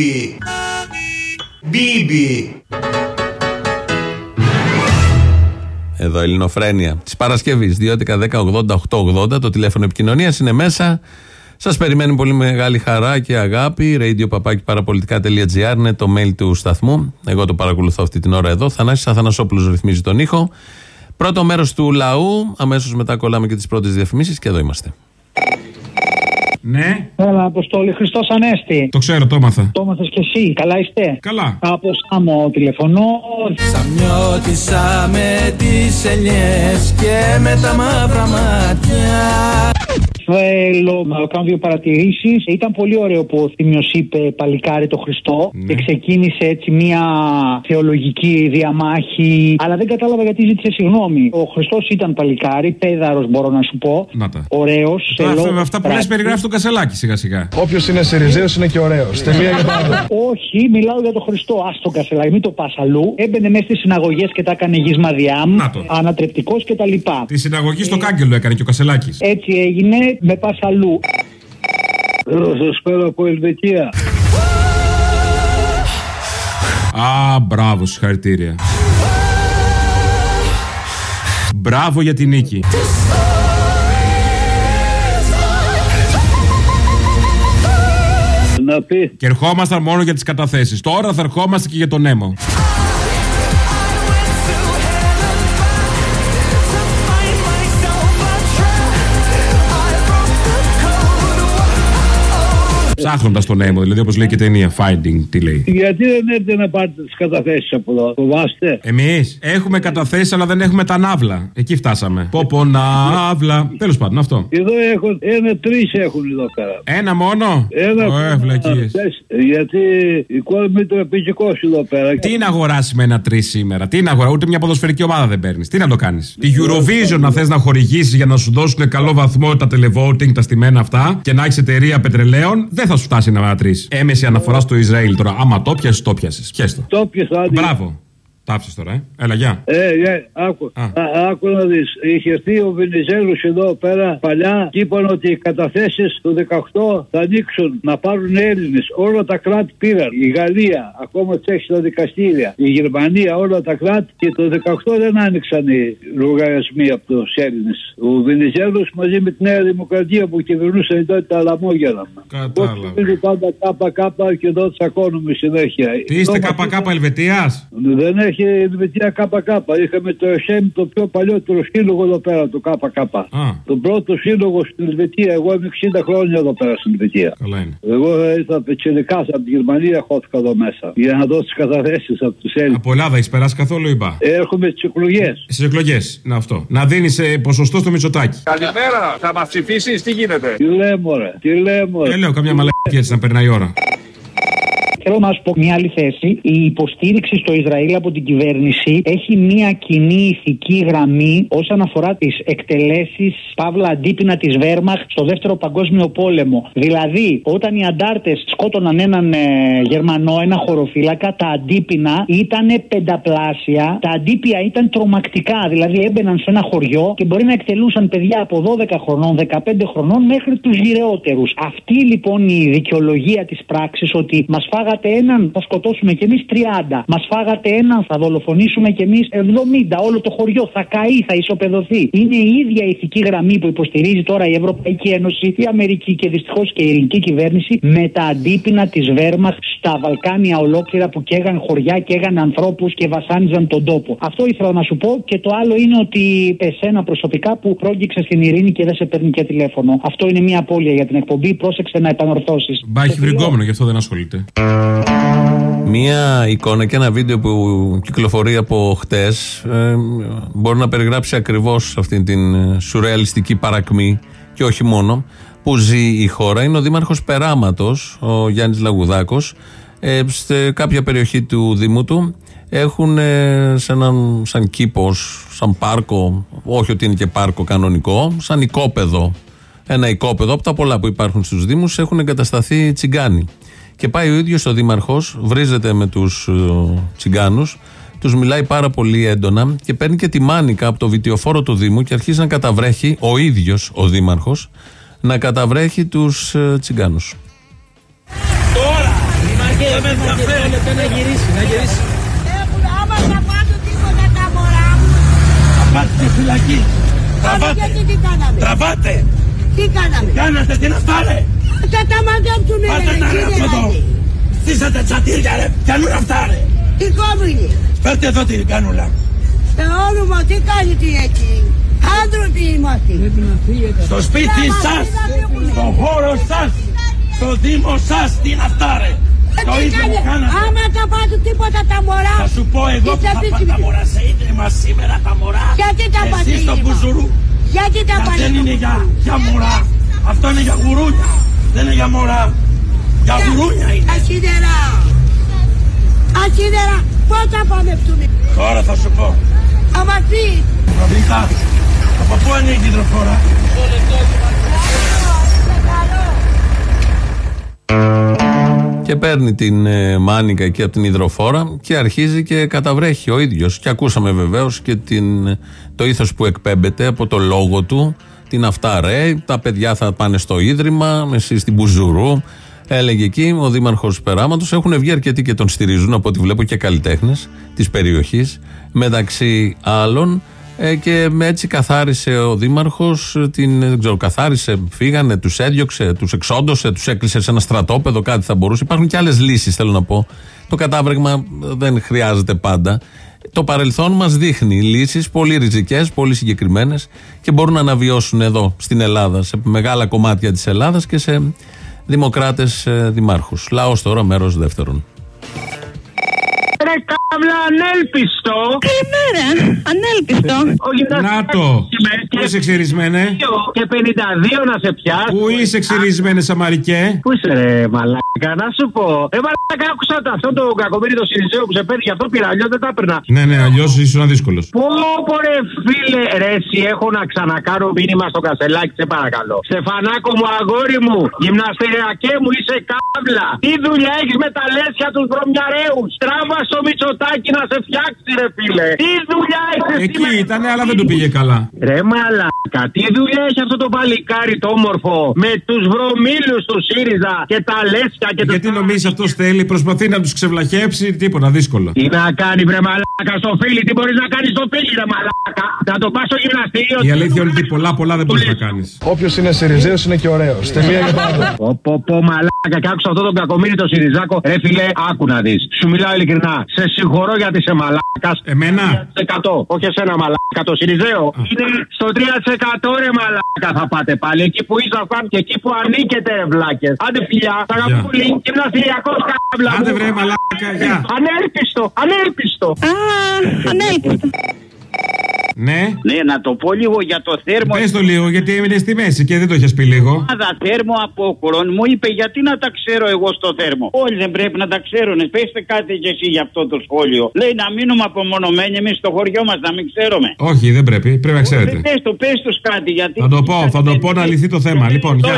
Bibi. Bibi. Εδώ Ελληνοφρένεια της Παρασκευής 2.11.10.80.880 το τηλέφωνο επικοινωνίας είναι μέσα. Σας περιμένει πολύ μεγάλη χαρά και αγάπη. radio είναι το mail του σταθμού. Εγώ το παρακολουθώ αυτή την ώρα εδώ. Θανάσης Αθανασόπουλος ρυθμίζει τον ήχο. Πρώτο μέρος του λαού. Αμέσως μετά κολλάμε και τις πρώτες διαφημίσεις και εδώ είμαστε. Ναι. Έλα, Αποστόλη, Χριστός Ανέστη. Το ξέρω, το έμαθα. Το έμαθες κι εσύ. Καλά είστε; Καλά. Από Σάμο τηλεφωνώ. Σαμιώτησα με τις ελιέ και με τα μαύρα μάτια. Θέλω να κάνω δύο παρατηρήσεις. Ήταν πολύ ωραίο που ο Θήμιος είπε Παλικάρι το Χριστό Ναι. και ξεκίνησε έτσι μια θεολογική διαμάχη. Αλλά δεν κατάλαβα γιατί ζήτησε συγγνώμη. Ο Χριστός ήταν παλικάρι, πέδαρος μπορώ να σου πω. Να τα. Ωραίος. Τώρα, αυτά, με αυτά που λες περιγράφει τον Κασελάκη σιγά σιγά. Όποιος είναι Σιριζέος είναι και ωραίος. Τελεία για πάντα. Όχι, μιλάω για τον Χριστό. Α τον Κασελάκη, μην το πας αλλού. Έμπαινε μέσα στις συναγωγές και τα έκανε γύσμα διάμ. Ανατρεπτικός κτλ. Τη συναγωγή στο κάγκελο έκανε και ο Κασελάκης. Έτσι έγινε, με πας αλλού. Ροσοσπέρα από Ελβετία. Α, μπράβο, συγχαρητήρια. Μπράβο για την νίκη. Να πει. Και ερχόμασταν μόνο για τις καταθέσεις. Τώρα θα ερχόμαστε και για τον έμο. Ψάχνοντας τον έμο, δηλαδή όπως λέει και η ταινία Finding, τι λέει. Γιατί δεν έρθετε να πάρετε τις καταθέσεις από εδώ, φοβάστε; Εμείς έχουμε καταθέσεις, αλλά δεν έχουμε τα ναύλα. Εκεί φτάσαμε. Πω πω ναύλα. Τέλος πάντων, αυτό. Εδώ έχουν, ένα τρεις έχουν εδώ πέρα. Ένα μόνο; Ένα Ωε, βλακίες. Θες, Γιατί η κόρη μου είναι τοπικό εδώ πέρα. Τι να αγοράσεις με ένα τρεις σήμερα, τι να αγοράσει, ούτε μια ποδοσφαιρική ομάδα δεν παίρνεις. Τι να το κάνεις; Τη Eurovision να θες να χορηγήσεις για να σου δώσουν καλό βαθμό τα televoting, τα στημένα αυτά και να έχεις εταιρεία πετρελαίων, δεν θα σου φτάσει ένα τρει. Έμεση αναφορά στο Ισραήλ τώρα. Άμα το πιάσει, το πιάσει. Πιέστο. Το πιάσα, άντε. Μπράβο. Τάψει τώρα, ε. Έλα, γεια. Ε, ε, άκου, Α. α, άκου να δεις. Είχε έρθει ο Βενιζέλος εδώ πέρα παλιά και είπαν ότι οι καταθέσεις του 18 θα ανοίξουν να πάρουν Έλληνες. Όλα τα κράτη πήραν. Η Γαλλία, ακόμα τις έχει στα δικαστήρια. Η Γερμανία, όλα τα κράτη και το 18 δεν άνοιξαν οι λογαριασμοί από τους Έλληνες. Ο Βενιζέλος μαζί με τη Νέα Δημοκρατία που κυβερνούσαν τότε τα λαμόγερα. Κατάλαβα. Είναι πάντα κάπα κάπα και εδώ τσακώνουμε συνέχεια. Τι είστε Εδώ μας ΚΚ Ελβετίας; δεν έχει Ελβετία ΚΚ. Είχαμε το ΕΣΕΜ, το πιο παλιότερο σύλλογο εδώ πέρα, το ΚΚ. Τον πρώτο σύλλογο στην Ελβετία. Εγώ είμαι 60 χρόνια εδώ πέρα στην Ελβετία. Καλά είναι. Εγώ ήρθα πετσελικά από τη Γερμανία, χώθηκα εδώ μέσα. Για να δώσω τις καταθέσεις από τους Έλληνες. Από Ελλάδα έχεις περάσει καθόλου ή μπα. Έρχομαι στι εκλογές. Στις εκλογές. Να αυτό. Να δίνεις ποσοστό στο Μητσοτάκι. Καλημέρα, θα μας ψηφίσεις, τι γίνεται; Τι λέμε, ρε. Τι λέμε, ρε. Ε, λέω καμιά μαλακή έτσι να περνάει η ώρα. Θέλω να σου πω μια άλλη θέση. Η υποστήριξη στο Ισραήλ από την κυβέρνηση έχει μια κοινή ηθική γραμμή όσον αφορά τις εκτελέσεις παύλα αντίπεινα της Βέρμαχ στο δεύτερο παγκόσμιο πόλεμο. Δηλαδή, όταν οι αντάρτες σκότωναν έναν ε, Γερμανό, ένα χωροφύλακα, τα αντίπεινα ήταν πενταπλάσια. Τα αντίπεια ήταν τρομακτικά. Δηλαδή, έμπαιναν σε ένα χωριό και μπορεί να εκτελούσαν παιδιά από 12 χρονών, 15 χρονών μέχρι τους γυρεότερους. Αυτή λοιπόν η δικαιολογία της πράξης ότι μας φάγατε έναν, θα σκοτώσουμε κι εμείς 30. Μας φάγατε έναν, θα δολοφονήσουμε κι εμείς 70. Όλο το χωριό θα καεί, θα ισοπεδωθεί. Είναι η ίδια ηθική γραμμή που υποστηρίζει τώρα η Ευρωπαϊκή Ένωση, η Αμερική και δυστυχώς και η ελληνική κυβέρνηση με τα αντίπεινα της Βέρμαχ στα Βαλκάνια ολόκληρα που καίγαν χωριά, καίγαν ανθρώπους και βασάνιζαν τον τόπο. Αυτό ήθελα να σου πω και το άλλο είναι ότι εσένα προσωπικά που πρόγγιξε στην ειρήνη και δεν σε παίρνει και τηλέφωνο. Αυτό είναι μια απώλεια για την εκπομπή. Πρόσεξε να επανορθώσεις. Μπα, έχει βρυγκόμενο, γι' αυτό δεν ασχολείται. Μία εικόνα και ένα βίντεο που κυκλοφορεί από χτες ε, μπορεί να περιγράψει ακριβώς αυτή την ε, σουρεαλιστική παρακμή και όχι μόνο που ζει η χώρα. Είναι ο Δήμαρχος Περάματος, ο Γιάννης Λαγουδάκος. Ε, σε κάποια περιοχή του Δήμου του έχουν ε, σε έναν, σαν κήπος, σαν πάρκο, όχι ότι είναι και πάρκο κανονικό, σαν οικόπεδο. Ένα οικόπεδο από τα πολλά που υπάρχουν στους Δήμους έχουν εγκατασταθεί τσιγκάνοι. Και πάει ο ίδιος ο Δήμαρχος, βρίζεται με τους τσιγκάνους, τους μιλάει πάρα πολύ έντονα και παίρνει και τη μάνικα από το βιτιοφόρο του Δήμου και αρχίζει να καταβρέχει ο ίδιος ο Δήμαρχος να καταβρέχει τους τσιγκάνους. Τώρα! Δεν με ενδιαφέρει. Να γυρίσει, να γυρίσει. Άμα θα πάτε τίποτα τα μωρά μου. Θα πάτε στη φυλακή. Τραβάτε. τι κάναμε; Τραβάτε. Τι κάναμε; Κάνατε, τι να φτάρε. Θα τα μαντέψουνε ρε. Πάτε τα ρε από εδώ. Στήσατε τσατήρια ρε. Κάνουν αυτά ρε. Τι κόμμηνη. Φέρτε εδώ την κάνουλα. Στο όνομα τι κάνετε εκεί. Άνθρωποι είμαστε. Στο σπίτι σας, στο χώρο σας, στο δήμο σας, τι είναι αυτά ρε. Το ίδιο μου κάνατε. Άμα τα πάτε τίποτα τα μωρά. Θα σου πω εγώ που θα πάτε τα μωρά σε ίδρυμα σήμερα τα μωρά. Γιατί τα πάτε Εσείς στο Μπουζουρού. Γιατί τα πάτε. Δεν είναι για, για μωρά. Αυτό είναι για γουρούνια. Δεν είναι για μωρά. Για γουρούνια είναι. Ασίδερα. Ασίδερα. Πώς θα παντευτούμε. Τώρα θα σου πω. Άμα πει. Προδίκα. Από πού ανοίγει η υδροφόρα. Και παίρνει την ε, μάνικα εκεί από την υδροφόρα και αρχίζει και καταβρέχει ο ίδιος. Και ακούσαμε βεβαίως και την, το ήθος που εκπέμπεται από το λόγο του. Την αυτά ρε, τα παιδιά θα πάνε στο ίδρυμα, εσύ στην Μπουζουρού. Έλεγε εκεί ο Δήμαρχος Περάματος. Έχουν βγει αρκετοί και τον στηρίζουν, από ό,τι βλέπω και καλλιτέχνες της περιοχής. Μεταξύ άλλων. Ε, και έτσι καθάρισε ο Δήμαρχος, την, δεν ξέρω, καθάρισε, φύγανε, τους έδιωξε, τους εξόντωσε, τους έκλεισε σε ένα στρατόπεδο, κάτι θα μπορούσε. Υπάρχουν και άλλες λύσεις, θέλω να πω. Το κατάβρεγμα δεν χρειάζεται πάντα. Το παρελθόν μας δείχνει λύσεις πολύ ριζικές, πολύ συγκεκριμένες και μπορούν να αναβιώσουν εδώ στην Ελλάδα, σε μεγάλα κομμάτια της Ελλάδας και σε δημοκράτες δημάρχους. Λαός τώρα, μέρος δεύτερον. Ρε κάβλα ανέλπιστο. Καλημέρα. Ανέλπιστο. Να το. Πού είσαι ξυρισμένε. Και 52 να σε πιάσει. Πού είσαι ξυρισμένε, Σαμαρικέ; Πού είσαι, ρε μαλάκα, να σου πω. Ρε μαλάκα, άκουσα το αυτό το κακομίρι το Σιριζέο που σε παίρνει. Γι' αυτό πήρα, αλλιώς δεν τα έπαιρνα. Ναι, ναι, αλλιώς ήσουν δύσκολο. Πω, πω, ρε φίλε, ρε, εσύ έχω να ξανακάνω μήνυμα στο κασελάκι, σε παρακαλώ. Στεφανάκο μου, αγόρι μου, γυμναστεριακέ μου, είσαι κάβλα. Τι δουλειά έχεις με τα λέσια τους βρωμιαρέους; Τράβα στο μυτσοτάκι να σε φτιάξει, ρε φίλε. Τι δουλειά έχεις Εκεί ήταν, αλλά δεν του πήγε καλά. Ρε μαλάκα, τι δουλειά έχει αυτό το παλικάρι το όμορφο με τους βρωμίλους του ΣΥΡΙΖΑ και τα λέσια και τα. Γιατί νομίζεις αυτός θέλει, προσπαθεί να τους ξεβλαχέψει, τίποτα δύσκολο. Τι να κάνει, βρε μαλάκα στο φίλι, τι μπορείς να κάνεις στο φίλι, ρε μαλάκα. Να το πας στο γυμναστήριο. Η αλήθεια είναι ότι πολλά, πολλά δεν μπορείς να κάνεις. Όποιος είναι Σιριζέος είναι και ωραίος. Τελεία και πάνω. Πω, πω, πω, μαλάκα, και άκουσα αυτό τον κακομίρι το Σιριζάκο. Ρε φιλέ, άκου να δεις. Σου μιλάω ειλικρινά. Σε συγχωρώ γιατί είσαι μαλάκας. Εμένα; 100. Όχι εσένα μαλάκα, το Σιριζέο. Είναι στο 3% ρε μαλάκα θα πάτε πάλι. Εκεί που ήσασταν και εκεί που ανήκετε ρε βλάκες. Άντε φιλιά, θα αγαπώ πολύ. Γυμναστηριακό κάμπλα. Άντε βρε μαλάκα, γεια. Ανέλπιστο, ανέλπιστο. Α, ανέλπιστο. Ναι. Ναι, να το πω λίγο για το θέρμο. Πες το λίγο, γιατί έμεινε στη μέση και δεν το έχει πει λίγο. Ομάδα θέρμο απόκρον μου είπε γιατί να τα ξέρω εγώ στο θέρμο; Όλοι δεν πρέπει να τα ξέρουν. Πέστε κάτι κι εσύ για αυτό το σχόλιο. Λέει να μείνουμε απομονωμένοι εμείς στο χωριό μας, να μην ξέρουμε. Όχι, δεν πρέπει. Πρέπει να ξέρετε. Πες το, πες του κάτι γιατί. Θα το πω, θα το πω να λυθεί το θέμα. Λοιπόν, γεια.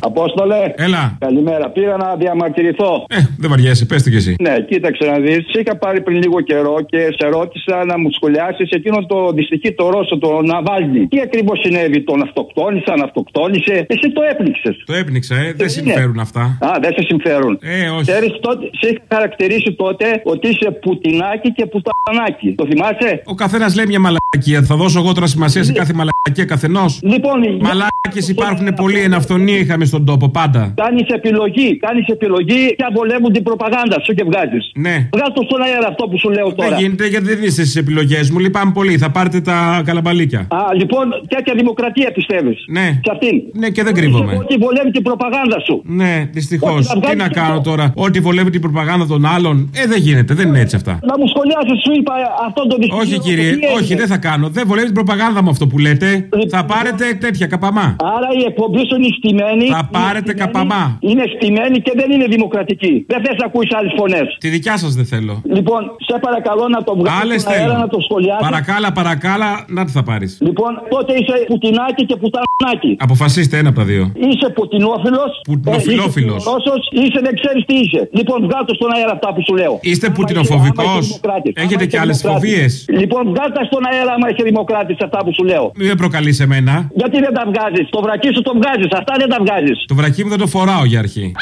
Απόστολε. Έλα. Καλημέρα. Πήγα να διαμαρτυρηθώ. Ε, δεν βαριέσαι, πες το κι εσύ. Ναι, κοίταξε να δεις. Σε είχα πάρει πριν λίγο καιρό και σε ρώτησα να μου σχολιάσεις εκείνος το δυστυχή το Ρώσο, το Ναβάλνη. Τι ακριβώς συνέβη, τον αυτοκτόνησαν, αυτοκτόνησε. Εσύ το έπνιξες. Το έπνιξα, ε. Δεν είναι. συμφέρουν αυτά. Α, δεν σε συμφέρουν. Ε, όχι. Ξέρεις, τότε, σε είχα χαρακτηρίσει τότε ότι είσαι πουτινάκι και πουτανάκι. Το θυμάσαι; Ο καθένας λέει μια μαλακία. Θα δώσω εγώ τώρα σημασία σε κάθε μαλακία καθενός. Λοιπόν, Μαλάκες υπάρχουν πολλοί. Εν αυθονία είχαμε στον τόπο πάντα. Κάνεις επιλογή, κάνεις επιλογή και βολεύουν την προπαγάνδα σου και βγάζεις. Ναι. Βγάζ το στον αέρα αυτό που σου λέω τώρα. Δεν γίνεται γιατί δεν είστε στις επιλογές μου. Λυπάμαι πολύ. Θα πάρετε τα καλαμπαλίκια. Α, λοιπόν, τέτοια δημοκρατία πιστεύεις. Ναι. Σε αυτήν. Ναι, και δεν κρύβομαι. Ότι βολεύει την προπαγάνδα σου. Ναι, δυστυχώς. Όχι, θα Τι βγάλεις να και κάνω αυτό. τώρα; Ό,τι βολεύει την προπαγάνδα των άλλων. Ε, δεν γίνεται. Δεν είναι έτσι αυτά. Να μου σχολιάσεις, σου είπα αυτό το δυστυχή. Όχι, κύριε, όχι, δεν θα κάνω. Δεν βολεύει την προπαγάνδα μου αυτό που λέτε. Θα πάρετε τέτοια καπαμά. Άρα η εκπομπή σου είναι στημένη. Θα πάρετε καπαμά. Είναι στημένη και δεν είναι δημοκρατική. Δεν θες να ακούσει άλλες φωνές. Τη δικιά σας δεν θέλω. Λοιπόν, σε παρακαλώ να το βγάλεις Άλλες στον αέρα θέλω. να το σχολιάσεις. Παρακάλα, παρακάλα, να τι θα πάρεις. Λοιπόν, τότε είσαι πουτινάκι και πουτανάκι. Αποφασίστε ένα από τα δύο. Είσαι πουτινόφιλος. Πουτινοφιλόφιλος. Ρώσο, είσαι δεν ξέρεις τι είσαι. Λοιπόν, βγάλω στον αέρα αυτά που σου λέω. Είστε Άμα πουτινοφοβικός; είσαι- άμα είσαι δημοκράτης. Έχετε Άμα και είσαι άλλες δημοκράτης. φοβίες; Λοιπόν, βγάλω στον αέρα άμα είσαι δημοκράτης αυτά που σου λέω. Μην με προκαλείς εμένα. Γιατί δεν τα βγάζεις; Το βρακί σου το βγάζεις. Αυτά δεν τα βγάζεις. Το βρακί μου δεν το φοράω για αρχή.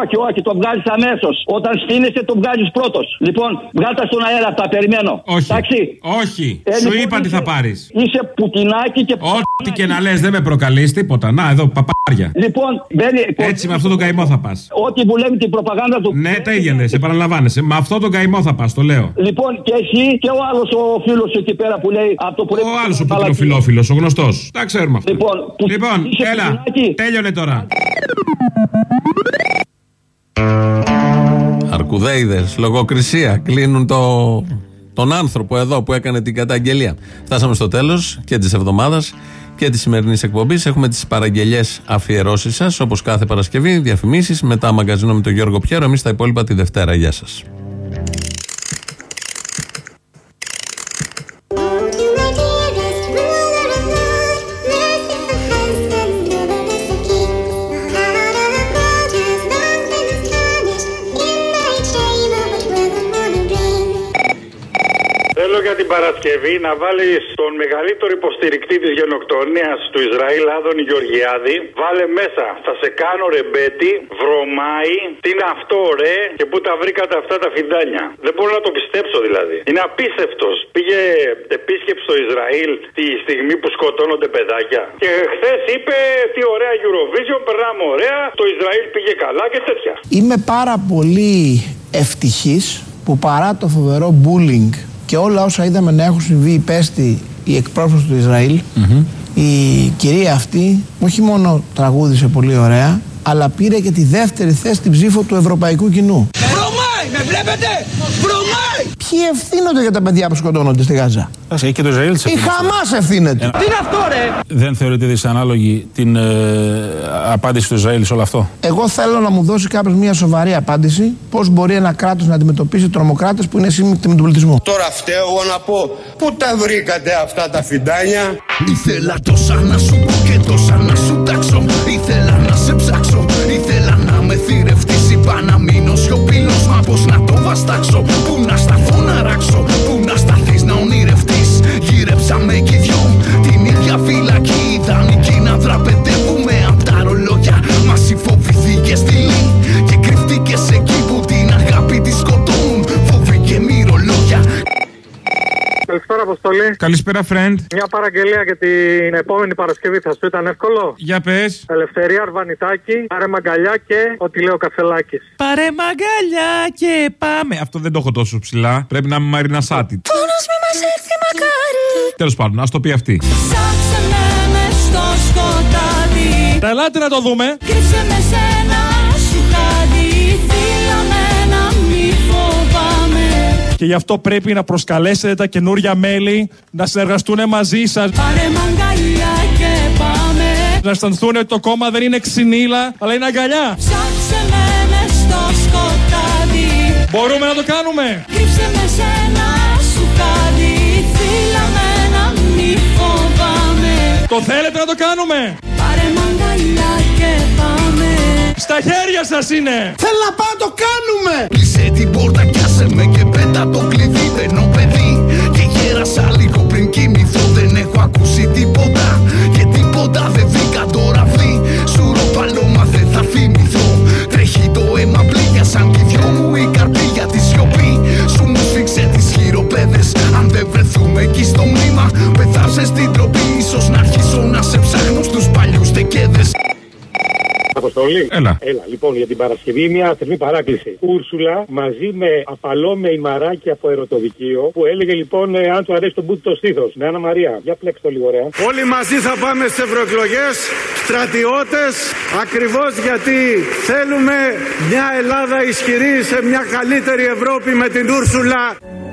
Όχι, όχι, το βγάζεις αμέσως. Όταν στείνεσαι, το βγάζεις πρώτος. Λοιπόν, βγάλτα στον αέρα αυτά, περιμένω. Όχι. Εντάξει. Όχι. Ε, Σου λοιπόν, είπα τι είσαι- θα πάρεις. Είσαι πουτινάκι και Ό,τι και να λες, δεν με προκαλείς τίποτα. Να, εδώ, παπάρια. Λοιπόν, δεν Έτσι με αυτό τον καημό θα πας. Ό,τι βουλεύει την προπαγάνδα του. Ναι, τα ίδια λες, επαναλαμβάνεσαι. Με αυτό τον καημό θα πας, το λέω. Λοιπόν, και εσύ και ο άλλος ο φίλος σου εκεί πέρα που λέει αυτό που λέει. Ο άλλος ο πουτινοφιλόφιλο, ο γνωστός. Τα ξέρουμε αυτά. Λοιπόν, που- Λοιπόν, είσαι έλα. πουτινάκι. Τέλειωνε τώρα. Αρκουδέιδες, λογοκρισία. Κλείνουν το, τον άνθρωπο εδώ που έκανε την καταγγελία. Φτάσαμε στο τέλος και της εβδομάδας και της σημερινής εκπομπής. Έχουμε τις παραγγελίε αφιερώσεις σας, όπως κάθε Παρασκευή, διαφημίσεις, μετά μαγκαζίνο με τον Γιώργο Πιέρο. Εμείς τα υπόλοιπα τη Δευτέρα. Γεια σας. Παρασκευή να βάλει τον μεγαλύτερο υποστηρικτή της γενοκτονίας του Ισραήλ, Άδων Γεωργιάδη. Βάλε μέσα. Θα σε κάνω ρεμπέτη, βρωμάει. Τι είναι αυτό, ρε, και πού τα βρήκατε αυτά τα φιντάνια; Δεν μπορώ να το πιστέψω δηλαδή. Είναι απίστευτος. Πήγε επίσκεψη στο Ισραήλ τη στιγμή που σκοτώνονται παιδάκια. Και χθες είπε τι ωραία Eurovision, περνάμε ωραία. Το Ισραήλ πήγε καλά και τέτοια. Είμαι πάρα πολύ ευτυχής που παρά το φοβερό bullying και όλα όσα είδαμε να έχουν συμβεί υπέστη η εκπρόσωπος του Ισραήλ η κυρία αυτή όχι μόνο τραγούδισε πολύ ωραία αλλά πήρε και τη δεύτερη θέση στην ψήφο του ευρωπαϊκού κοινού. Βρωμάει, με βλέπετε! Βρωμάει! Ποιοι ευθύνονται για τα παιδιά που σκοτώνονται στη Γάζα; Έχει και το Ισραήλ σε Η Χαμάς ευθύνεται. Τι είναι αυτό, ρε! Δεν θεωρείτε δυσανάλογη την ε, απάντηση του Ισραήλ σε όλο αυτό; Εγώ θέλω να μου δώσει κάποιος μια σοβαρή απάντηση πώς μπορεί ένα κράτος να αντιμετωπίσει τρομοκράτες που είναι σύμμυκτοι με τον πολιτισμό. Τώρα φταίω εγώ να πω Πού τα βρήκατε αυτά τα φιντάνια; Ήθελα τόσα να σου πω και τόσα να σου τάξω Ήθελα να σε ψάξω Ήθελα να με θηρευτείς Είπα να μείνω σιωπηλός Μα πως να το βαστάξω Πού να σταθώ να ράξω Πού να σταθείς να ονειρευτείς. Γύρεψαμε κι οι δυο Την ίδια φυλακή Ιδανική να δραπετεύουμε Καλησπέρα, Αποστολή. Καλησπέρα, friend. Μια παραγγελία για την επόμενη Παρασκευή θα σου ήταν εύκολο. Για πες. Ελευθερία Αρβανιτάκη, πάρε μαγκαλιά και ό,τι λέει ο Καφελάκης. Πάρε μαγκαλιά και πάμε. Αυτό δεν το έχω τόσο ψηλά. Πρέπει να είμαι Μαρίνα Σάτι. Πόνος μη μας έρθει μακάρι Τέλος πάντων, ας το πει αυτή. Ψάξε με μες στο σκοτάδι Τα ελάτε να το δούμε. Κρύψε με Και γι' αυτό πρέπει να προσκαλέσετε τα καινούρια μέλη να συνεργαστούν μαζί σας. Πάρε μαγκαλιά και πάμε Να αισθανθούν ότι το κόμμα δεν είναι ξυνήλα, αλλά είναι αγκαλιά. Ψάξε με μες στο σκοτάδι Μπορούμε να το κάνουμε. Κρύψε με σε ένα σουκάδι Φίλα με να μη φοβάμαι Το θέλετε να το κάνουμε. Πάρε μαγκαλιά και πάμε Στα χέρια σας είναι. Θέλω να πάω το κάνουμε Κλείσε την πόρτα κι άσε με και πέτα το κλειδί. Μπαίνω παιδί και γέρασα λίγο πριν κοιμηθώ. Δεν έχω ακούσει τίποτα και τίποτα δεν βρήκα. Το ραβδί Σουρό παλώμα δεν θα θυμηθώ. Τρέχει το αίμα πλήγια σαν κι δυο μου η καρδιά της σιωπή. Σου μου σφίξε τις χειροπέδες Αν δεν βρεθούμε εκεί στο μνήμα. Πεθάψες στην τροπή ίσως να Αποστολή. Έλα. Έλα. Λοιπόν, για την Παρασκευή μια θερμή παράκληση. Ούρσουλα μαζί με απαλό με ημαράκι από ερωτοδικείο που έλεγε λοιπόν ε, αν του αρέσει το μπούτι το στήθος. Με Άννα Μαρία. Για πλέξτε το λίγο ωραία. Όλοι μαζί θα πάμε στις ευρωεκλογές, στρατιώτες, ακριβώς γιατί θέλουμε μια Ελλάδα ισχυρή σε μια καλύτερη Ευρώπη με την Ούρσουλα.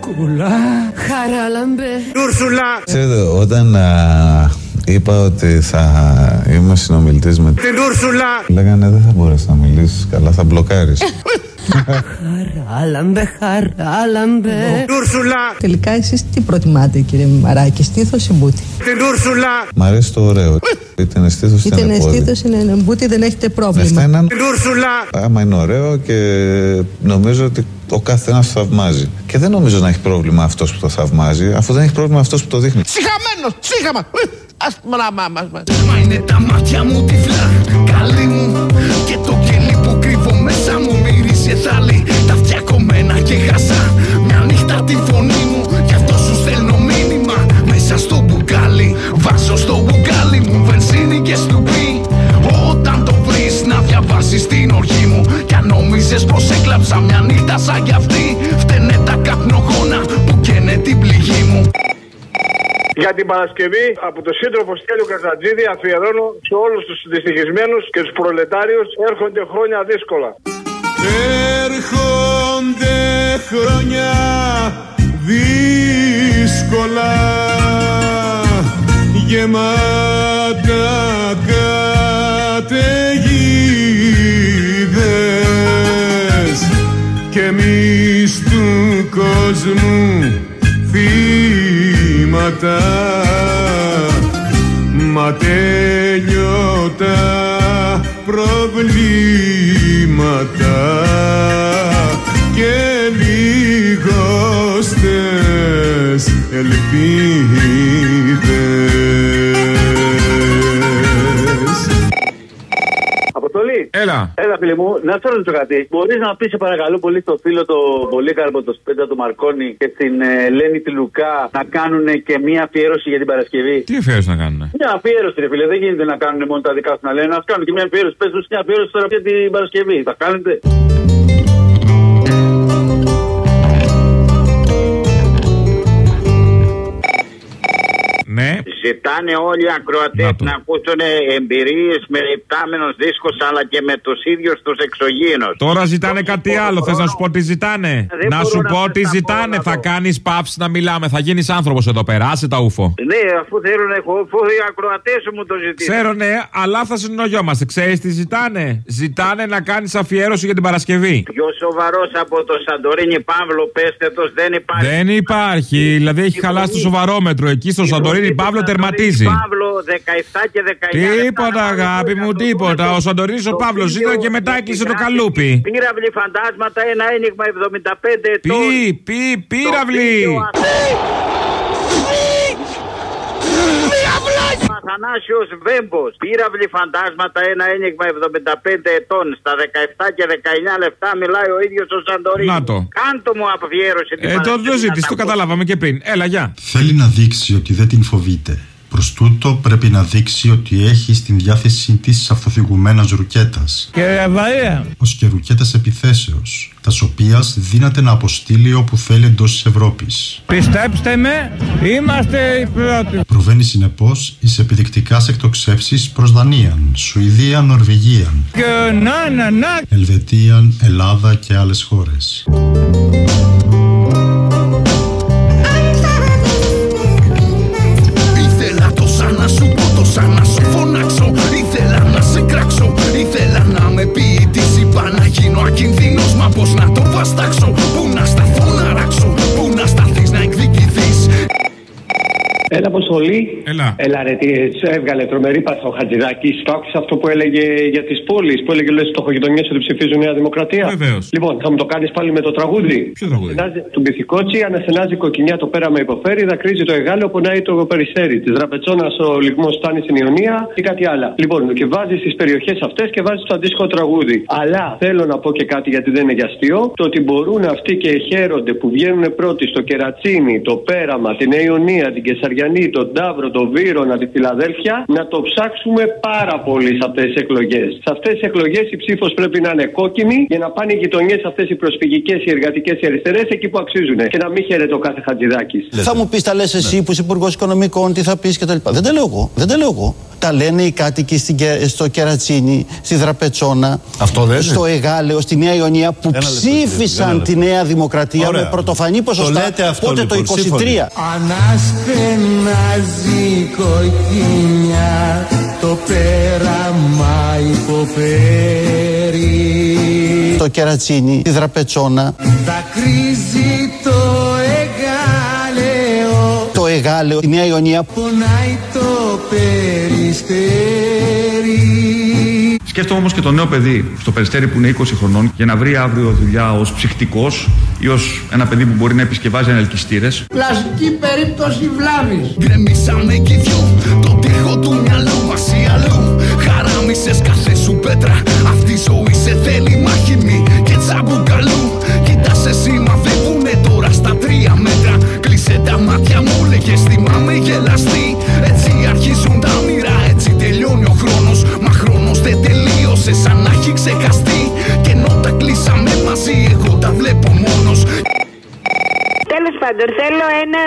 Κουλά Χαράλαμπε Ούρσουλα, Ξέρετε, όταν α, είπα ότι θα είμαι συνομιλητής με την Ούρσουλα. Λέγανε δεν θα μπορέσεις να μιλήσεις καλά, θα μπλοκάρεις. Χαράλαμπε Χαράλαμπε Ούρσουλα, Τελικά εσείς τι προτιμάτε κύριε Μαράκη, στήθος ή μπούτι; την Ούρσουλα, Μ' αρέσει το ωραίο. Είτε είναι στήθος είτε Είτε είναι είναι πόδι. στήθος είτε είναι μπούτι δεν έχετε Αυτά πρόβλημα. είναι την Ούρσουλα. άμα είναι ωραίο και νομίζω ότι ο καθένας το θαυμάζει. Και δεν νομίζω να έχει πρόβλημα αυτός που το θαυμάζει, αφού δεν έχει πρόβλημα αυτός που το δείχνει. Συχαμένος, συχαμα. Ας μα, μα, μα, μα. Μα είναι τα μάτια μου τυφλά, καλή μου Και το κελί που κρύβω μέσα μου μυρίζει εθάλη Τα αυτιά κομμένα και χάσα Μια νύχτα τη φωνή μου νόμιζες πως έκλαψα μια νύχτα σαν κι αυτή; Φταίνε τα καπνογόνα που καίνε την πληγή μου. Για την Παρασκευή από το σύντροφο Στέλιο Καζατζίδη αφιερώνω σε όλους τους δυστυχισμένους και τους προλετάριους έρχονται χρόνια δύσκολα. Έρχονται χρόνια δύσκολα. Γεμάτα καταιγίδες εμείς του κόσμου θύματα. Μα τέλειωτα προβλήματα και λιγοστές ελπίδες Έλα. Έλα, φίλε μου, να σου ρωτήσω κάτι. Μπορείς να πεις, σε παρακαλώ πολύ, στο φίλο το Πολύκαρπο, το Σπέντα του Μαρκόνη και στην ε, Ελένη τη Λουκά να κάνουν και μία αφιέρωση για την Παρασκευή; Τι αφιέρωση να κάνουν. Μια αφιέρωση, ρε φίλε. Δεν γίνεται να κάνουν μόνο τα δικά σου να λένε. Να κάνουν και μια αφιέρωση. Πες τους μια αφιέρωση τώρα για την Παρασκευή. Θα κάνετε. Ναι. Ζητάνε όλοι οι ακροατές να, ακούσουν εμπειρίες με υπτάμενου δίσκου αλλά και με τους ίδιους τους εξωγήινους. Τώρα ζητάνε κάτι άλλο. Θες να σου πω τι ζητάνε; Δεν Να μπορώ σου να πω σας τι τα πω, ζητάνε; να Θα πω. κάνεις παύση να μιλάμε. Θα γίνεις άνθρωπος εδώ πέρα. Άσε τα ούφο. Ναι, αφού θέλουν εγώ, αφού οι ακροατές σου μου το ζητήσουν. Ξέρω ναι, αλλά θα συνεννοιόμαστε. Ξέρεις τι ζητάνε; Ζητάνε να κάνεις αφιέρωση για την Παρασκευή. Πιο σοβαρός από το Σαντορίνη Παύλο, πέστε το, δεν υπάρχει. Δεν υπάρχει. Δηλαδή έχει χαλάσει το σοβαρόμετρο. Εκεί στο Σαντορίνη Παύλο τερματίζει. Παύλο 17 και 19. Τίποτα, αγάπη μου, τίποτα. Ο Σαντορίνη ο Παύλος ήταν και μετά έκλεισε το καλούπι. Πύραυλοι φαντάσματα, ένα ένιγμα 75 ετών. Πι, πι, πύραυλοι. Αθανάσιος Βέμπος, πύραυλοι φαντάσματα, ένα ένιγμα 75 ετών. Στα 17 και 19 λεπτά μιλάει ο ίδιος ο Σαντορίνη. Να το. Κάντο μου αφιέρωση την Ε, το Παρασκευή δεν να ζήτησε, τα το ακούσω. καταλάβαμε και πριν. Έλα, γεια. Θέλει να δείξει ότι δεν την φοβείται. Προς τούτο πρέπει να δείξει ότι έχει στην διάθεσή της αυτοθυγουμένας ρουκέτας. Κύριε Βαρία. Ως και ρουκέτας επιθέσεως, τας οποίας δύναται να αποστείλει όπου θέλει εντός της Ευρώπης. Πιστέψτε με, είμαστε οι πρώτοι. Προβαίνει συνεπώς εις επιδεικτικάς εκτοξεύσεις προς Δανία, Σουηδία, Νορβηγία, Και να, να, να. Ελβετία, Ελλάδα και άλλες χώρες. Μπορούσα να σου φωνάξω, ήθελα να σε κράξω Ήθελα να με πει τι τύση, να γίνω ακινδυνός Μα πως να το βαστάξω, πού να σταθώ. Έλα, Αποστολή. Έλα. Έλα, ρε, τι σε έβγαλε τρομερή παθό ο Χατζηδάκη. Το άκουσα αυτό που έλεγε για τις πόλεις. Που έλεγε λες στοχογειτονιές ότι ψηφίζουν Νέα Δημοκρατία. Βεβαίως. Λοιπόν, θα μου το κάνεις πάλι με το τραγούδι. Ποιο τραγούδι; Αναστενάζει- Του Μπιθικότσι, αναστενάζει κοκκινιά το πέραμα υποφέρει, δακρύζει το εγάλεο, πονάει το περιστέρι. Της Ραπετσόνα ο λιγμός φτάνει στην Ιωνία και κάτι άλλο. Λοιπόν, και βάζει στις περιοχές αυτές και βάζει το αντίστοιχο τραγούδι. Αλλά θέλω να πω και κάτι γιατί δεν είναι για αστείο. Το ότι μπορούν αυτοί και χαίρονται που βγαίνουν πρώτοι στο Κερατσίνι, το Πέραμα, την Νέα Ιωνία, την Κεσαριανή, τον Ταύρο, τον Βύρονα, τη Φιλαδέλφια, να το ψάξουμε πάρα πολύ σε αυτές τις εκλογές. Σε αυτές τις εκλογές η ψήφος πρέπει να είναι κόκκινη για να πάνε οι γειτονιές αυτές οι προσφυγικές, οι εργατικές, οι αριστερές εκεί που αξίζουν. Και να μην χαίρεται ο κάθε Χατζηδάκης. Θα μου πεις, τα λες εσύ που είσαι υπουργός οικονομικών, τι θα πεις κτλ. Δεν τα λέω εγώ. Δεν τα λέω εγώ. Τα λένε οι κάτοικοι στην, Κε- στο Κερατσίνη, στη Δραπετσόνα, Αυτό λένε. στο Εγάλεο, στη Νέα Ιωνία που Ένα λεπτό, κύριε, ένα ψήφισαν λεπτό. τη Νέα Δημοκρατία Ωραία. με πρωτοφανή Το ποσοστά. λέτε αυτό, πότε λοιπόν, το 23. σύμφωνοι. Αναστενάζει κοκκινιά το πέραμα υποφέρει. Στο Κερατσίνη, στη Δραπετσόνα, Δακρύζει το εγάλεο. Το Εγάλεο, τη Νέα Ιωνία. Πονάει το περιστέρι Σκέφτομαι όμως και το νέο παιδί στο περιστέρι που είναι 20 χρονών για να βρει αύριο δουλειά ως ψυχτικός ή ως ένα παιδί που μπορεί να επισκευάζει ανελκυστήρες. Κλασική περίπτωση βλάβης. Γκρεμίσαμε κι οι δυο Το τείχο του μυαλού μας ή αλλού. Χαράμισες κάθε σου πέτρα Αυτή η ζωή σε θέλει μάχημη πάντων, θέλω ένα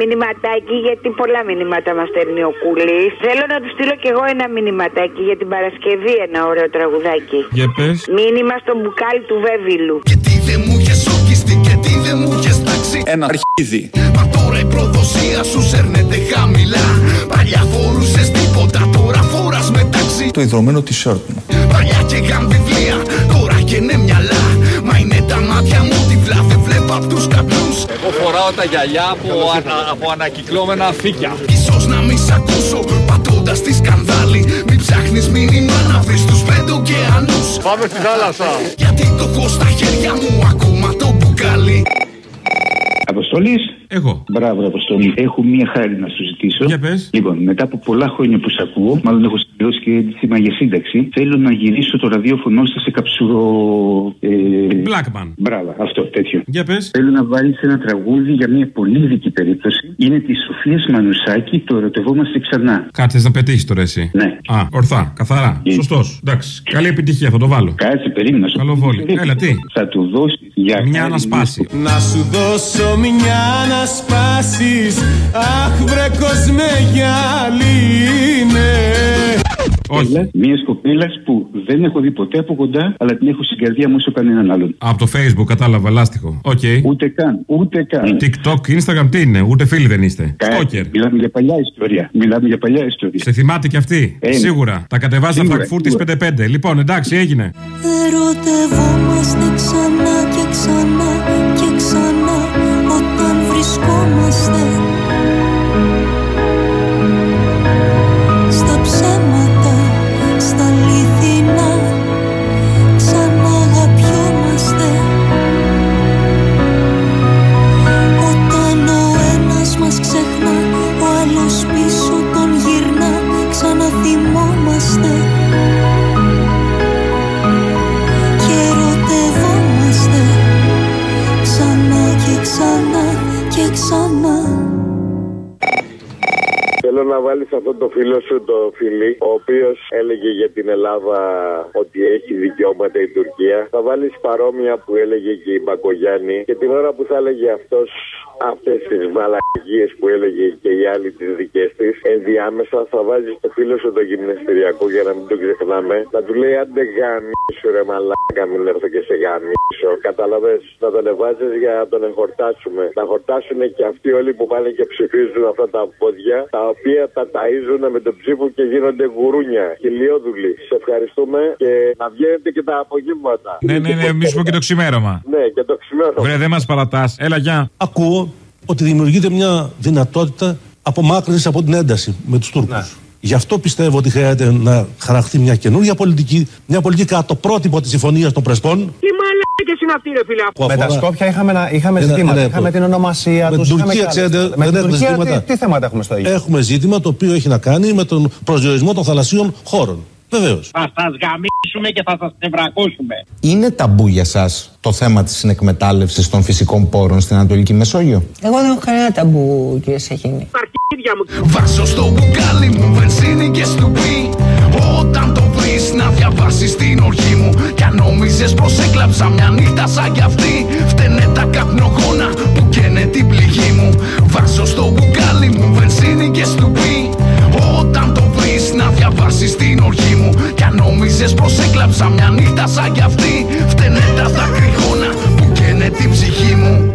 μηνυματάκι, γιατί πολλά μηνύματα μας στέλνει ο Κούλης. Θέλω να του στείλω κι εγώ ένα μηνυματάκι για την Παρασκευή, ένα ωραίο τραγουδάκι. Για πες. Μήνυμα στο μπουκάλι του Βέβυλου. Τι δεν μου είχες οκιστεί και τι δεν μου είχες τάξει Ένα αρχίδι. Μα τώρα η προδοσία σου σέρνεται χαμηλά Παλιά φορούσες τίποτα, τώρα φοράς μεταξύ Το ιδρωμένο t-shirt μου. Παλιά και βιβλία, τώρα και ναι μυαλά Μα είναι τα μάτια μου τους κατλούς Εγώ φοράω τα γυαλιά από, ανα, από ανακυκλώμενα φύκια. Ίσως να μη σ' ακούσω, πατώντας τη σκανδάλη. Μην ψάχνεις μήνυμα να βρεις τους πέντε ωκεανούς. Πάμε στη θάλασσα. Γιατί το έχω στα χέρια μου ακόμα το μπουκάλι Αποστολής. Εγώ. Μπράβο, Αποστολή. Έχω μία χάρη να σου ζητήσω. Για πες. Λοιπόν, μετά από πολλά χρόνια που σε ακούω, μάλλον έχω συμπληρώσει και αίτημα για σύνταξη, θέλω να γυρίσω το ραδιόφωνο σας σε καψούρο. Ε... Blackman. Μπράβο, αυτό, τέτοιο. Για πες. Θέλω να βάλεις ένα τραγούδι για μια πολύ ειδική περίπτωση. Είναι της Σοφίας Μανουσάκη, το ερωτευόμαστε ξανά. Κάτι θες να πετύχεις τώρα εσύ. Ναι. Α, ορθά, καθαρά. Σωστός. Εντάξει. Καλή επιτυχία, θα το βάλω. Κάτσε, περίμενα. σου Καλό πω. βόλιο. Έλα, τι; Θα του δώσει για Μια χάρη να σπάσει. Να σου δώσω μια να σπάσεις Αχ βρε κόσμε γυαλίνε Όχι. Μια κοπέλα που δεν έχω δει ποτέ από κοντά, αλλά την έχω στην καρδιά μου όσο κανέναν άλλον. Από το facebook κατάλαβα, λάστιχο. Οκ. Ούτε καν, ούτε καν. TikTok, Instagram, τι είναι, ούτε φίλοι δεν είστε. Stalker. Μιλάμε για παλιά ιστορία. Μιλάμε για παλιά ιστορία. Σε θυμάται κι αυτή. Ε, Σίγουρα. Τα κατεβάζει στα Σίγουρα, Φραγκφούρτη σίγουρα. 5-5. Λοιπόν, εντάξει, έγινε. Ερωτευόμαστε ξανά και ξανά Θέλω να βάλεις αυτό το φίλο σου το φιλί, ο οποίος έλεγε για την Ελλάδα ότι έχει δικαιώματα η Τουρκία. Θα βάλεις παρόμοια που έλεγε και η Μπακογιάννη και την ώρα που θα έλεγε αυτός αυτές τις μαλακίες που έλεγε και οι άλλοι τις δικές της, ενδιάμεσα θα βάζει το φίλο σου το γυμναστηριακό για να μην το ξεχνάμε. Να του λέει άντε γαμίσου ρε μαλάκα, μην έρθω και σε γαμίσο. Κατάλαβες να τον εβάζεις για να τον εγχορτάσουμε. Να χορτάσουν και αυτοί όλοι που πάνε και ψηφίζουν αυτά τα πόδια, τα οποία τα ταΐζουν με τον ψήφο και γίνονται γουρούνια. Χιλιόδουλοι. Σε ευχαριστούμε και να βγαίνετε και τα απογεύματα. Ναι, ναι, ναι, μη σου πω και το ξημέρωμα. Ναι, και το ξημέρωμα. Βρε, δεν μας παρατάς. Έλα, γεια. Ακούω ότι δημιουργείται μια δυνατότητα απομάκρυνσης από την ένταση με τους Τούρκους. Γι' αυτό πιστεύω ότι χρειάζεται να χαραχθεί μια καινούργια πολιτική, μια πολιτική κατά το πρότυπο της συμφωνίας των Πρεσπών. Τι μαλάκες είναι αυτοί, ρε φίλε. που Με τα αφορά- Σκόπια είχαμε, να- είχαμε Ένα- ζητήματα. ένα- είχαμε την ονομασία Με τους. την Τουρκία, ξέρετε, με δεν την έχουμε Τουρκία, ζητήματα. τι, τι θέματα έχουμε στο Αίγυπτο. Έχουμε ζήτημα το οποίο έχει να κάνει με τον προσδιορισμό των θαλασσίων χώρων. Βεβαίως. Θα σας γαμίσουμε και θα σας νευρακώσουμε. Είναι ταμπού για εσά το θέμα της συνεκμετάλλευσης των φυσικών πόρων στην Ανατολική Μεσόγειο; Εγώ δεν έχω κανένα ταμπού, κύριε Σαχίνη. μου. Βάζω στο μπουκάλι μου βενζίνη και στουπί. Όταν το βρεις να διαβάσεις την ορχή μου. Κι αν νόμιζε πως έκλαψα μια νύχτα σαν κι αυτή. Φταίνε τα καπνογόνα που καίνε την πληγή μου. Βάζω στο μπουκάλι μου βενζίνη και στουπί. Όταν το να διαβάσεις την οργή μου. Κι αν νόμιζες πως έκλαψα μια νύχτα σαν κι αυτή, φταίνε τα δάκρυγόνα που καίνε την ψυχή μου.